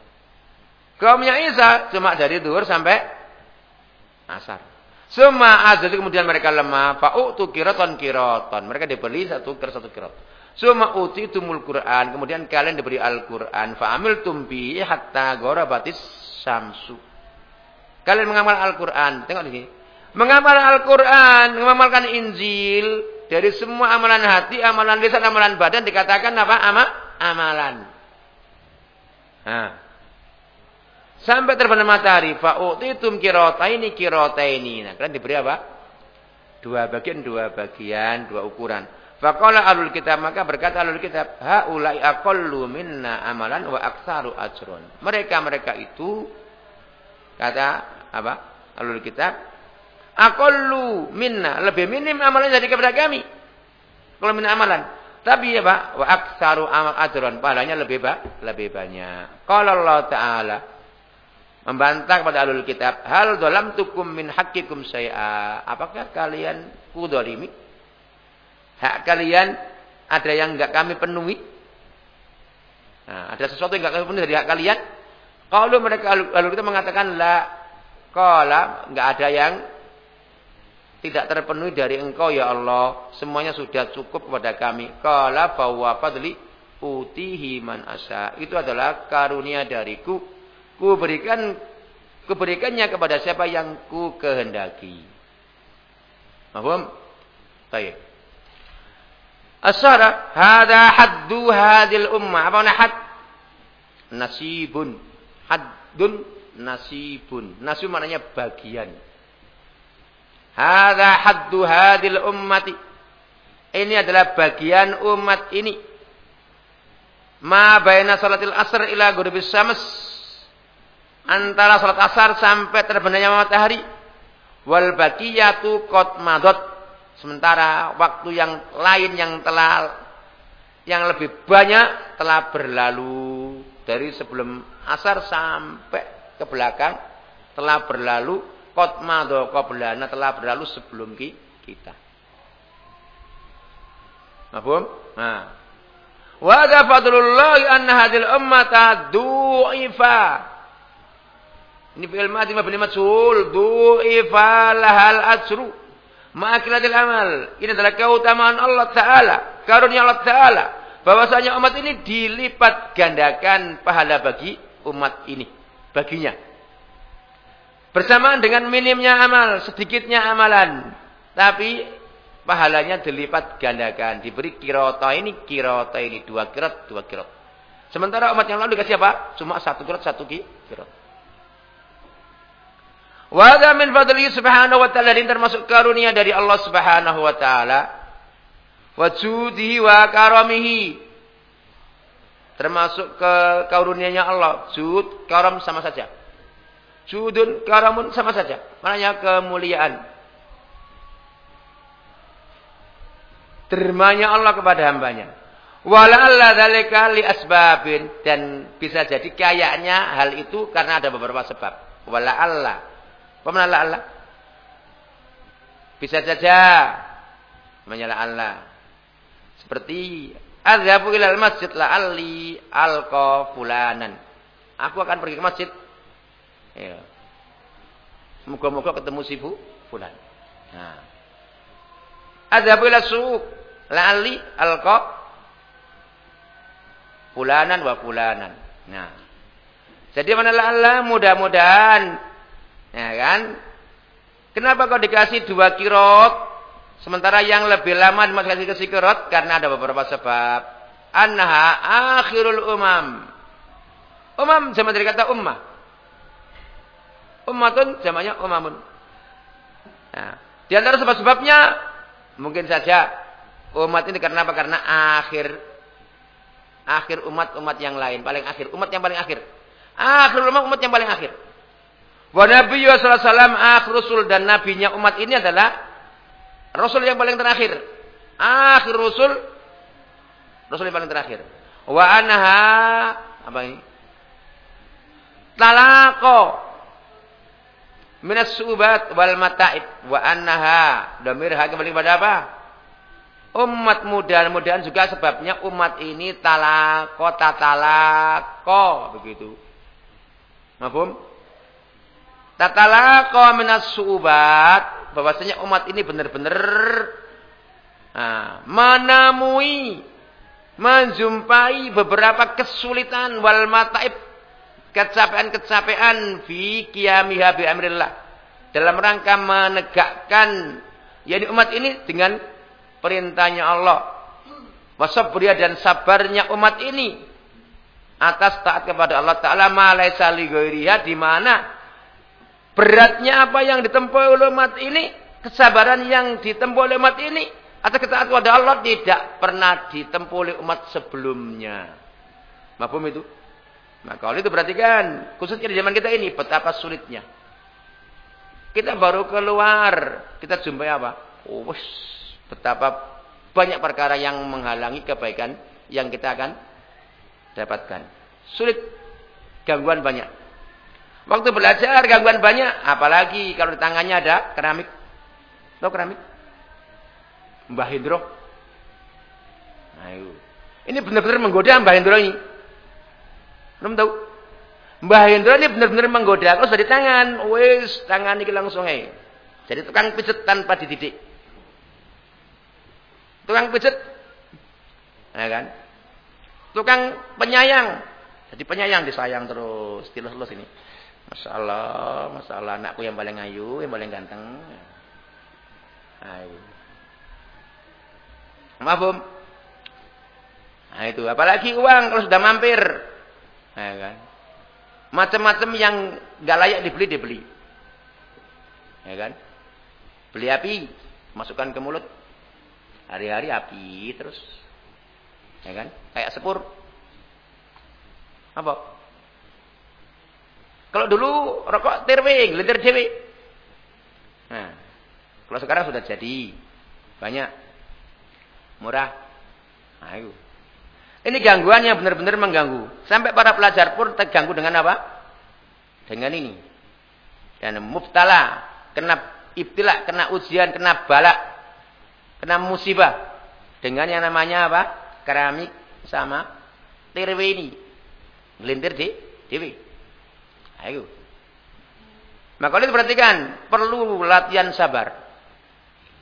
Kaumnya Isa cuma dari duhur sampai asar. Semua azad kemudian mereka lemah. Fa'utu kiraton kiraton. Mereka dibeli satu kira satu kirot. Semua uti tumul Quran. Kemudian kalian diberi Al-Quran. Fa'amil tumpi hatta gorabatis samsu. Kalian mengamal Al-Quran. Tengok di. Mengamal Al-Quran, mengamalkan Injil. Dari semua amalan hati, amalan lisan, amalan badan dikatakan apa? Ama, amalan. Nah. Sampai terbenam matahari. Fa'utitum kirotaini kirotaini. Nah, kalian diberi apa? Dua bagian, dua bagian, dua ukuran. Faqala alul kitab. Maka berkata alul kitab. Ha'ulai aqallu minna amalan wa aksaru ajron. Mereka-mereka itu. Kata apa? Alul kitab. Aqallu minna, lebih minim amalan dari kepada kami. Kalau minna amalan. Tapi ya Pak, wa aktsaru amal ajran, pahalanya lebih ba lebih banyak. Qala Allah taala membantah kepada alul kitab, hal dalam tukum min hakikum saya. Apakah kalian kudolimi? Hak kalian ada yang enggak kami penuhi? Nah, ada sesuatu yang enggak kami penuhi dari hak kalian? Kalau mereka alul kitab mengatakan la Kala nggak ada yang tidak terpenuhi dari engkau ya Allah. Semuanya sudah cukup kepada kami. Kala bahwa fadli utihi man asa. Itu adalah karunia dariku. Ku berikan kuberikannya kepada siapa yang ku kehendaki. Mahum? Baik. Asyara hada haddu hadil ummah. Apa mana had? Nasibun. Haddun nasibun. Nasib maknanya bagian. Hada haddu hadil ummati. Ini adalah bagian umat ini. Ma baina salatil asr ila ghurubis syams. Antara salat asar sampai terbenamnya matahari. Wal baqiyatu qad madot. Sementara waktu yang lain yang telah yang lebih banyak telah berlalu dari sebelum asar sampai ke belakang telah berlalu kot madho qoblana telah berlalu sebelum kita. Mahfum? Nah. Wa fadlullah anna hadhil ummata du'ifa. Ini fi'il madhi mabni majhul, du'ifa lahal ajru. Ma'akilatil amal. Ini adalah keutamaan Allah Ta'ala. Karunia Allah Ta'ala. Bahwasanya umat ini dilipat gandakan pahala bagi umat ini baginya. Bersamaan dengan minimnya amal, sedikitnya amalan. Tapi pahalanya dilipat gandakan. Diberi kirota ini, kirota ini. Dua kirot, dua kirot. Sementara umat yang lalu dikasih apa? Cuma satu kirot, satu kirot. Wada min fadli subhanahu wa ta'ala. Ini termasuk karunia dari Allah subhanahu wa ta'ala. Wajudihi wa karamihi. Termasuk ke karunia Allah. Jud, karam sama saja. Judun, karamun sama saja. Maknanya kemuliaan. Termanya Allah kepada hambanya. Wala'alla dzalika li asbabin dan bisa jadi kayaknya hal itu karena ada beberapa sebab. Wala'alla. Pemana Allah? Bisa saja menyala Allah. Seperti Azhabu ilal masjid la'alli alqa fulanan. Aku akan pergi ke masjid. Ya. Moga-moga ketemu si bu fulan. Nah. Azhabu ila suq la'alli alqa fulanan wa fulanan. Nah. Jadi mana la'alla mudah-mudahan ya kan? Kenapa kau dikasih dua kirot Sementara yang lebih lama dimasukkan ke sikirat karena ada beberapa sebab. Anha akhirul umam. Umam zaman dari kata ummah. Ummatun zamannya umamun. Nah, Di antara sebab-sebabnya mungkin saja umat ini karena apa? Karena akhir akhir umat-umat yang lain, paling akhir, umat yang paling akhir. Akhir umat umat yang paling akhir. Wa Nabi sallallahu alaihi wasallam rasul dan nabinya umat ini adalah rasul yang paling terakhir. Akhir rasul rasul yang paling terakhir. Wa anha apa ini? Talaqo minas subat wal mataib wa annaha damirha kembali pada apa? Umat muda mudahan juga sebabnya umat ini talako tatalako begitu. Mafhum? Tatalako minas subat bahwasanya umat ini benar-benar nah, menemui menjumpai beberapa kesulitan wal mataib kecapean-kecapean fi qiyamiha bi amrillah. Dalam rangka menegakkan yakni umat ini dengan perintahnya Allah. Wasabriya dan sabarnya umat ini atas taat kepada Allah taala ma laisa di mana beratnya apa yang ditempuh oleh umat ini kesabaran yang ditempuh oleh umat ini atas ketaatan kepada Allah tidak pernah ditempuh oleh umat sebelumnya. Mafhum itu? Maka oleh itu perhatikan, khususnya di zaman kita ini betapa sulitnya. Kita baru keluar, kita jumpai apa? Oh, betapa banyak perkara yang menghalangi kebaikan yang kita akan dapatkan. Sulit, gangguan banyak. Waktu belajar gangguan banyak, apalagi kalau di tangannya ada keramik. Tahu keramik? Mbah Hendro. Ayo. Ini benar-benar menggoda Mbah Hendro ini. Belum tahu. Mbah Hendro ini benar-benar menggoda. Kalau sudah di tangan, wis tangan ini langsung aja. Jadi tukang pijet tanpa dididik. Tukang pijet. Ya kan? Tukang penyayang. Jadi penyayang disayang terus. Tilus-tilus ini. Masya Allah. Anakku yang paling ayu, yang paling ganteng. Ayo. Maaf, Nah itu, apalagi uang kalau sudah mampir. Ya kan? Macam-macam yang nggak layak dibeli dibeli. Ya kan? Beli api, masukkan ke mulut. Hari-hari api terus. Ya kan? Kayak sepur. Apa? Kalau dulu rokok tirwing, liter dewi. Nah, kalau sekarang sudah jadi banyak murah. Nah, itu. Ini gangguan yang benar-benar mengganggu. Sampai para pelajar pun terganggu dengan apa? Dengan ini. Dan muftala, kena ibtila, kena ujian, kena balak, kena musibah. Dengan yang namanya apa? Keramik sama tirwe ini. Gelintir di dewi. Ayo. Maka itu perhatikan, perlu latihan sabar.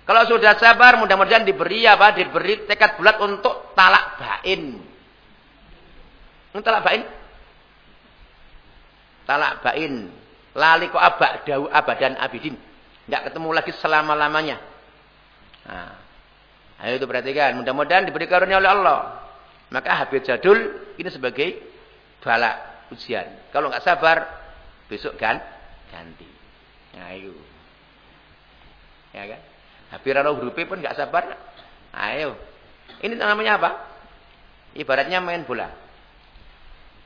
Kalau sudah sabar, mudah-mudahan diberi apa? Diberi tekad bulat untuk talak bain. Talak bain. Talak bain. Lali kok abak dau abadan abidin. Tidak ketemu lagi selama-lamanya. Nah, ayo itu perhatikan. Mudah-mudahan diberi karunia oleh Allah. Maka habis jadul ini sebagai balak ujian. Kalau nggak sabar, besok kan ganti. Nah, itu. Ya kan? Habis raro huruf pun nggak sabar. Ayo. Ini namanya apa? Ibaratnya main bola.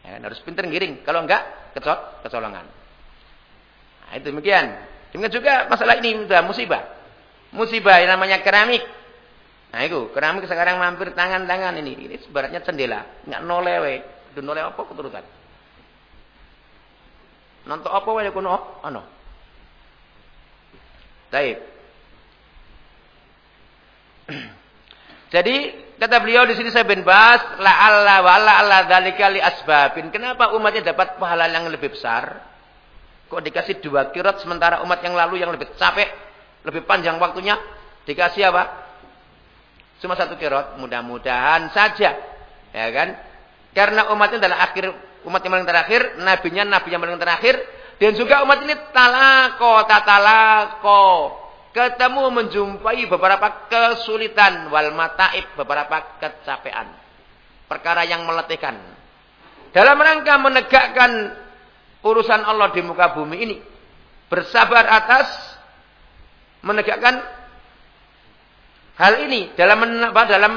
Ya, kan? harus pintar giring. Kalau enggak, kecot, kecolongan. Nah, itu demikian. Demikian juga masalah ini sudah musibah. Musibah yang namanya keramik. Nah itu, keramik sekarang mampir tangan-tangan ini. Ini sebaratnya cendela. Enggak nolewe. Itu nole apa keturutan. Nonton apa wae kuno? Ano? Baik. *clears throat* Jadi Kata beliau di sini saya bin Bas, la Allah wa la Allah dzalika li asbabin. Kenapa umatnya dapat pahala yang lebih besar? Kok dikasih dua kirat sementara umat yang lalu yang lebih capek, lebih panjang waktunya dikasih apa? Cuma satu kirat. Mudah-mudahan saja, ya kan? Karena umatnya adalah akhir umat yang paling terakhir, nabinya nabi yang paling terakhir, dan juga umat ini talako, tatalako, ketemu menjumpai beberapa kesulitan wal mataib, beberapa kecapean. Perkara yang meletihkan. Dalam rangka menegakkan urusan Allah di muka bumi ini. Bersabar atas menegakkan hal ini dalam dalam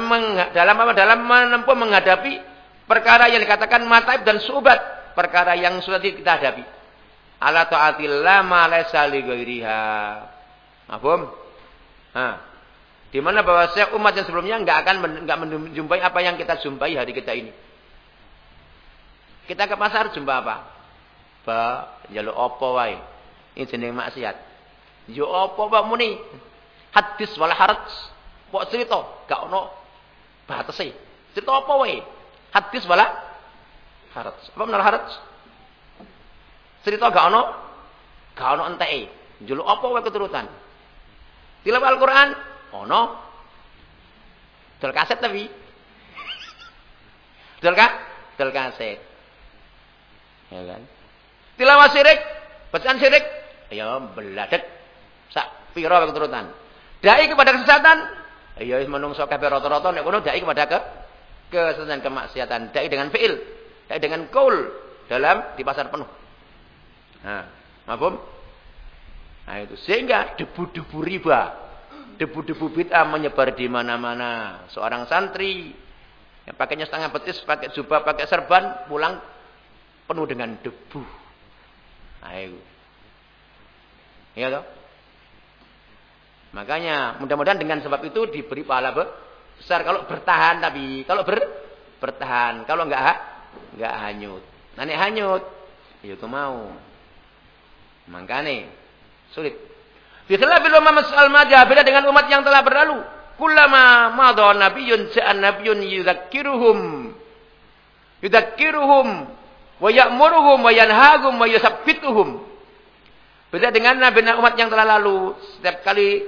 dalam dalam menempuh menghadapi perkara yang dikatakan mataib dan subat perkara yang sudah kita hadapi ala taatillah ma laysa li ghairiha Mahfum? Nah, di mana bahwa umat yang sebelumnya enggak akan enggak menjumpai apa yang kita jumpai hari kita ini. Kita ke pasar jumpa apa? Ba, jaluk opo wae. Ini jenenge maksiat. Yo opo Pak muni? Hadis wala haraj. Kok cerita gak ono batese. Cerita apa wae? Hadis wala haraj. Apa menal haraj? Cerita gak ono gak ono enteke. Jaluk opo wae keturutan. Tilawah Al-Quran ono. Dol kaset tapi. Dol ka? Dol kaset. Ya kan? Tilawah syirik, bacaan syirik, ya beladet. Sak pira keturutan. Dai kepada kesesatan, ya menungso kabeh rata-rata nek kono dai kepada ke kesesatan kemaksiatan. Dai dengan fiil, dai dengan kaul dalam di pasar penuh. Nah, mafhum? Nah itu sehingga debu-debu riba, debu-debu bid'ah menyebar di mana-mana. Seorang santri yang pakainya setengah betis, pakai jubah, pakai serban, pulang penuh dengan debu. Ayo. Iya toh? Makanya mudah-mudahan dengan sebab itu diberi pahala besar kalau bertahan tapi kalau ber bertahan kalau enggak enggak hanyut. Nanti hanyut ya itu mau. Makanya sulit. Bi khilafil umam al-madiyah beda dengan umat yang telah berlalu. Kullama madha nabiyyun sa'a nabiyyun yudzakiruhum. Yudzakiruhum wa ya'muruhum wa yanhahum wa yusabbituhum. Beda dengan nabi umat yang telah lalu, setiap kali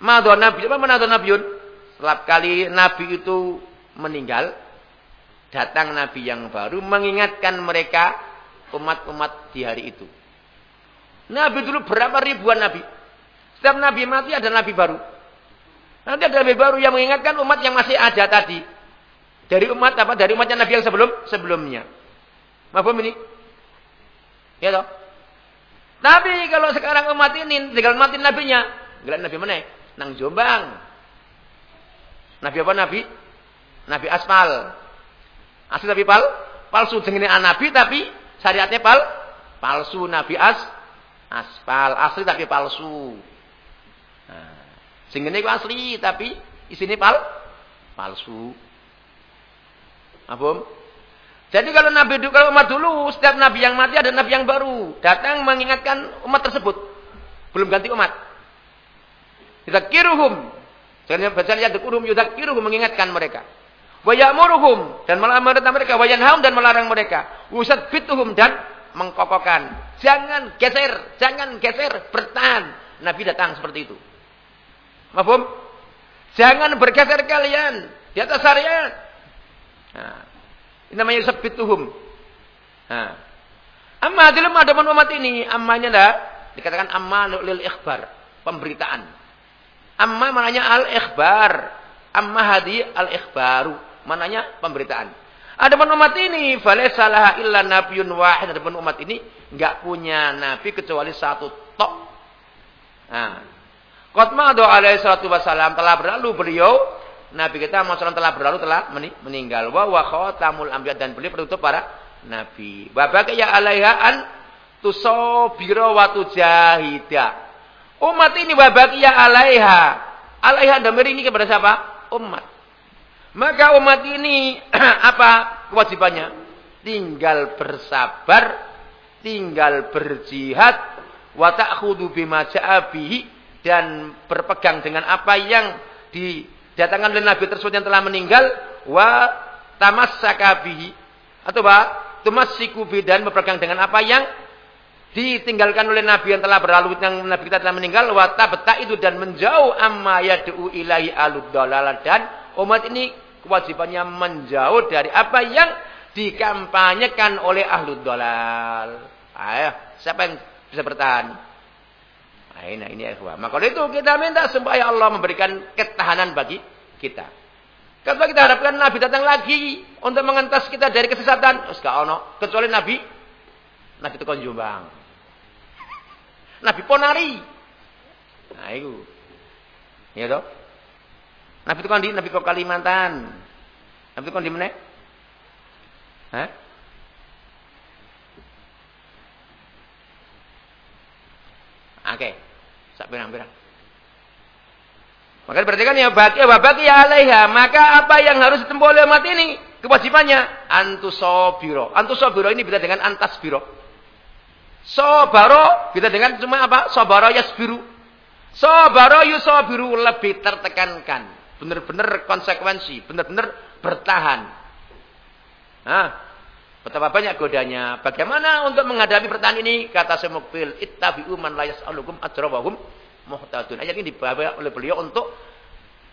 madha nabi, apa madha nabiun? Setiap kali nabi itu meninggal, datang nabi yang baru mengingatkan mereka umat-umat di hari itu. Nabi dulu berapa ribuan nabi. Setiap nabi mati ada nabi baru. Nanti ada nabi baru yang mengingatkan umat yang masih ada tadi. Dari umat apa? Dari umatnya nabi yang sebelum sebelumnya. Mahfum ini? Ya toh? Tapi kalau sekarang umat ini tinggal mati nabinya, enggak nabi mana? Nang Jombang. Nabi apa nabi? Nabi aspal. Asli tapi pal, palsu jenenge nabi tapi syariatnya pal, palsu nabi as aspal. Asli tapi palsu. Nah, jenenge asli tapi isine pal palsu. Apa? Jadi kalau Nabi kalau umat dulu, setiap Nabi yang mati ada Nabi yang baru. Datang mengingatkan umat tersebut. Belum ganti umat. Yudakiruhum. Jangan baca yadukuruhum yudakiruhum mengingatkan mereka. Wayamuruhum. Dan malah merintah mereka. Wayanham dan melarang mereka. Usad bituhum dan mengkokokkan. Jangan geser. Jangan geser. Bertahan. Nabi datang seperti itu. Mahfum? Jangan bergeser kalian. Di atas syariat. Nah, ini namanya sabituhum. Nah. Amma dalam ada umat ini, ammanya dah dikatakan amma lil ikhbar, pemberitaan. Amma maknanya al ikhbar. Amma hadi al ikhbaru, maknanya pemberitaan. Ada umat ini, salah illa nabiyun wahid. Ada umat ini enggak punya nabi kecuali satu tok. Nah. Qatma alaihi salatu wasalam telah berlalu beliau Nabi kita Muhammad telah berlalu telah meninggal. Wa wa khatamul anbiya dan beliau penutup para nabi. Wa ya alaiha an tusobira wa. Umat ini wa ya alaiha. Alaiha damir ini kepada siapa? Umat. Maka umat ini *clears throat* apa kewajibannya? Tinggal bersabar, tinggal berjihad, wa ta'khudhu bima dan berpegang dengan apa yang di Datangkan oleh Nabi tersebut yang telah meninggal wa tamassaka bihi atau apa? Tumassiku dan berpegang dengan apa yang ditinggalkan oleh Nabi yang telah berlalu yang Nabi kita telah meninggal wa tabta itu dan menjauh amma yad'u ilahi alud dan umat ini kewajibannya menjauh dari apa yang dikampanyekan oleh ahlu dalal. Ayo, siapa yang bisa bertahan? Nah ini ikhwah. Maka oleh itu kita minta supaya Allah memberikan ketahanan bagi kita. Kalau kita harapkan Nabi datang lagi untuk mengentas kita dari kesesatan, enggak ono. Kecuali Nabi, Nabi itu Jombang. Nabi Ponari. Nah, itu. Ya toh? Nabi itu kan di Nabi kok Kalimantan. Nabi itu kan di mana? Hah? Oke. Sak pirang-pirang. Maka diperhatikan ya bagi ya bagi ya alaiha. Maka apa yang harus ditempuh oleh umat ini? Kewajibannya antusobiro. Antusobiro ini bisa dengan antasbiro. Sobaro bisa dengan cuma apa? Sobaro yasbiru. Sobaro yusobiru lebih tertekankan. Benar-benar konsekuensi. Benar-benar bertahan. Nah, Betapa banyak godanya. Bagaimana untuk menghadapi pertanyaan ini? Kata Semukbil, ittabi'u man layas alukum ajrawahum muhtadun. Ayat ini dibawa oleh beliau untuk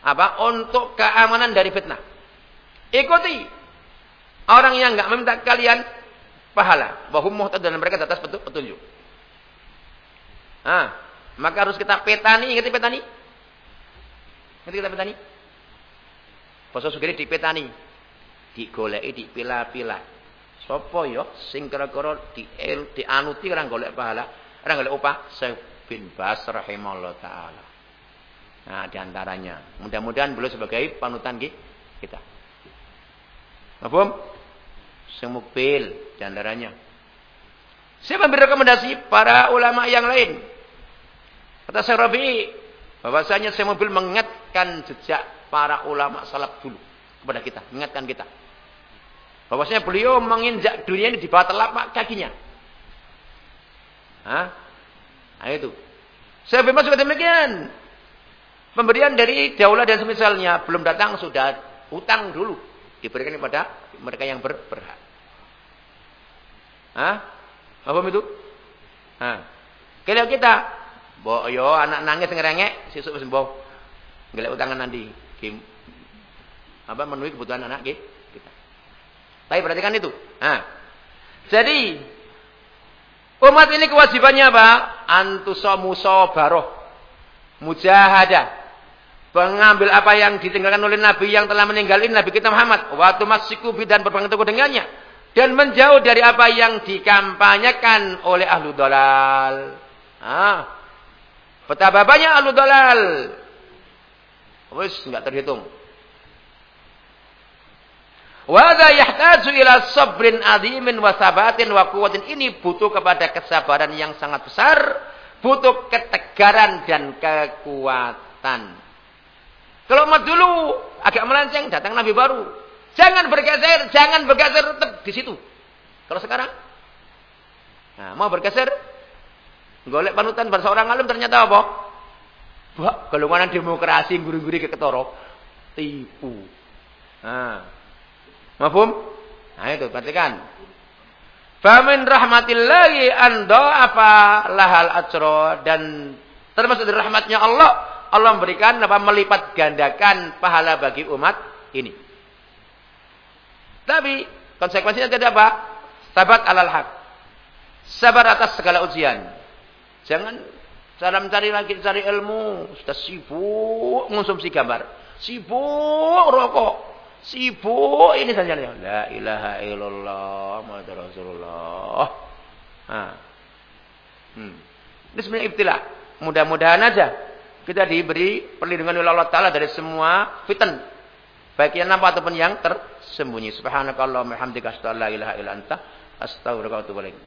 apa? Untuk keamanan dari fitnah. Ikuti orang yang enggak meminta kalian pahala. Wahum muhtadun dan mereka di atas petunjuk. Ah, maka harus kita petani, ingat petani? Ingat kita petani? Poso sugiri di petani. Digoleki, dipilah-pilah Sopo yo sing kira-kira di dianuti ora golek pahala, ora golek upah? Syekh bin Bas rahimahullah taala. Nah, di antaranya. Mudah-mudahan beliau sebagai panutan kita. Mahfum? Sing mukbil di antaranya. Siapa beri rekomendasi para ulama yang lain? Kata Syekh Rabi, bahwasanya Syekh Mubil mengingatkan jejak para ulama salaf dulu kepada kita, mengingatkan kita. Bahwasanya beliau menginjak dunia ini di bawah telapak kakinya. Hah? Nah, itu. Saya bebas juga demikian. Pemberian dari daulah dan semisalnya belum datang sudah utang dulu diberikan kepada mereka yang ber berhak. Hah? Apa itu? Hah. Kalau kita, bo yo anak nangis ngerengek, sesuk wis mbok. Gelek utangan nanti. Kim. Apa memenuhi kebutuhan anak gitu. Tapi perhatikan itu. Nah. Jadi umat ini kewajibannya apa? Antusamu baroh. Mujahadah. Mengambil apa yang ditinggalkan oleh Nabi yang telah meninggal ini Nabi kita Muhammad. Waktu masiku dan berpegang teguh dengannya. Dan menjauh dari apa yang dikampanyekan oleh ahlu dolal. Ah. Betapa banyak ahlu dolal. Wis nggak terhitung. Wada yahtaju ila sabrin adimin wa sabatin wa kuwatin. Ini butuh kepada kesabaran yang sangat besar. Butuh ketegaran dan kekuatan. Kalau umat dulu agak melenceng, datang Nabi baru. Jangan bergeser, jangan bergeser tetap di situ. Kalau sekarang, nah, mau bergeser, golek panutan pada seorang alim ternyata apa? Wah, golongan demokrasi guru-guru ke ketoro. Tipu. Nah, Mafhum? Nah itu perhatikan. Famin rahmatillahi ando apa lahal ajro dan termasuk rahmatnya Allah Allah memberikan apa melipat gandakan pahala bagi umat ini. Tapi konsekuensinya tidak apa? Sabat alal hak. Sabar atas segala ujian. Jangan cara mencari lagi cari ilmu, sudah sibuk mengonsumsi gambar, sibuk rokok, Sibuk ini saja. La ilaha illallah Muhammad Rasulullah. Nah. Hmm. Ini sebenarnya ibtila. Mudah-mudahan aja kita diberi perlindungan oleh Allah Ta'ala dari semua fitan. Baik yang nampak ataupun yang tersembunyi. Subhanakallahumma hamdika astaghfirullah la ilaha illa anta astaghfiruka wa atubu ilaik.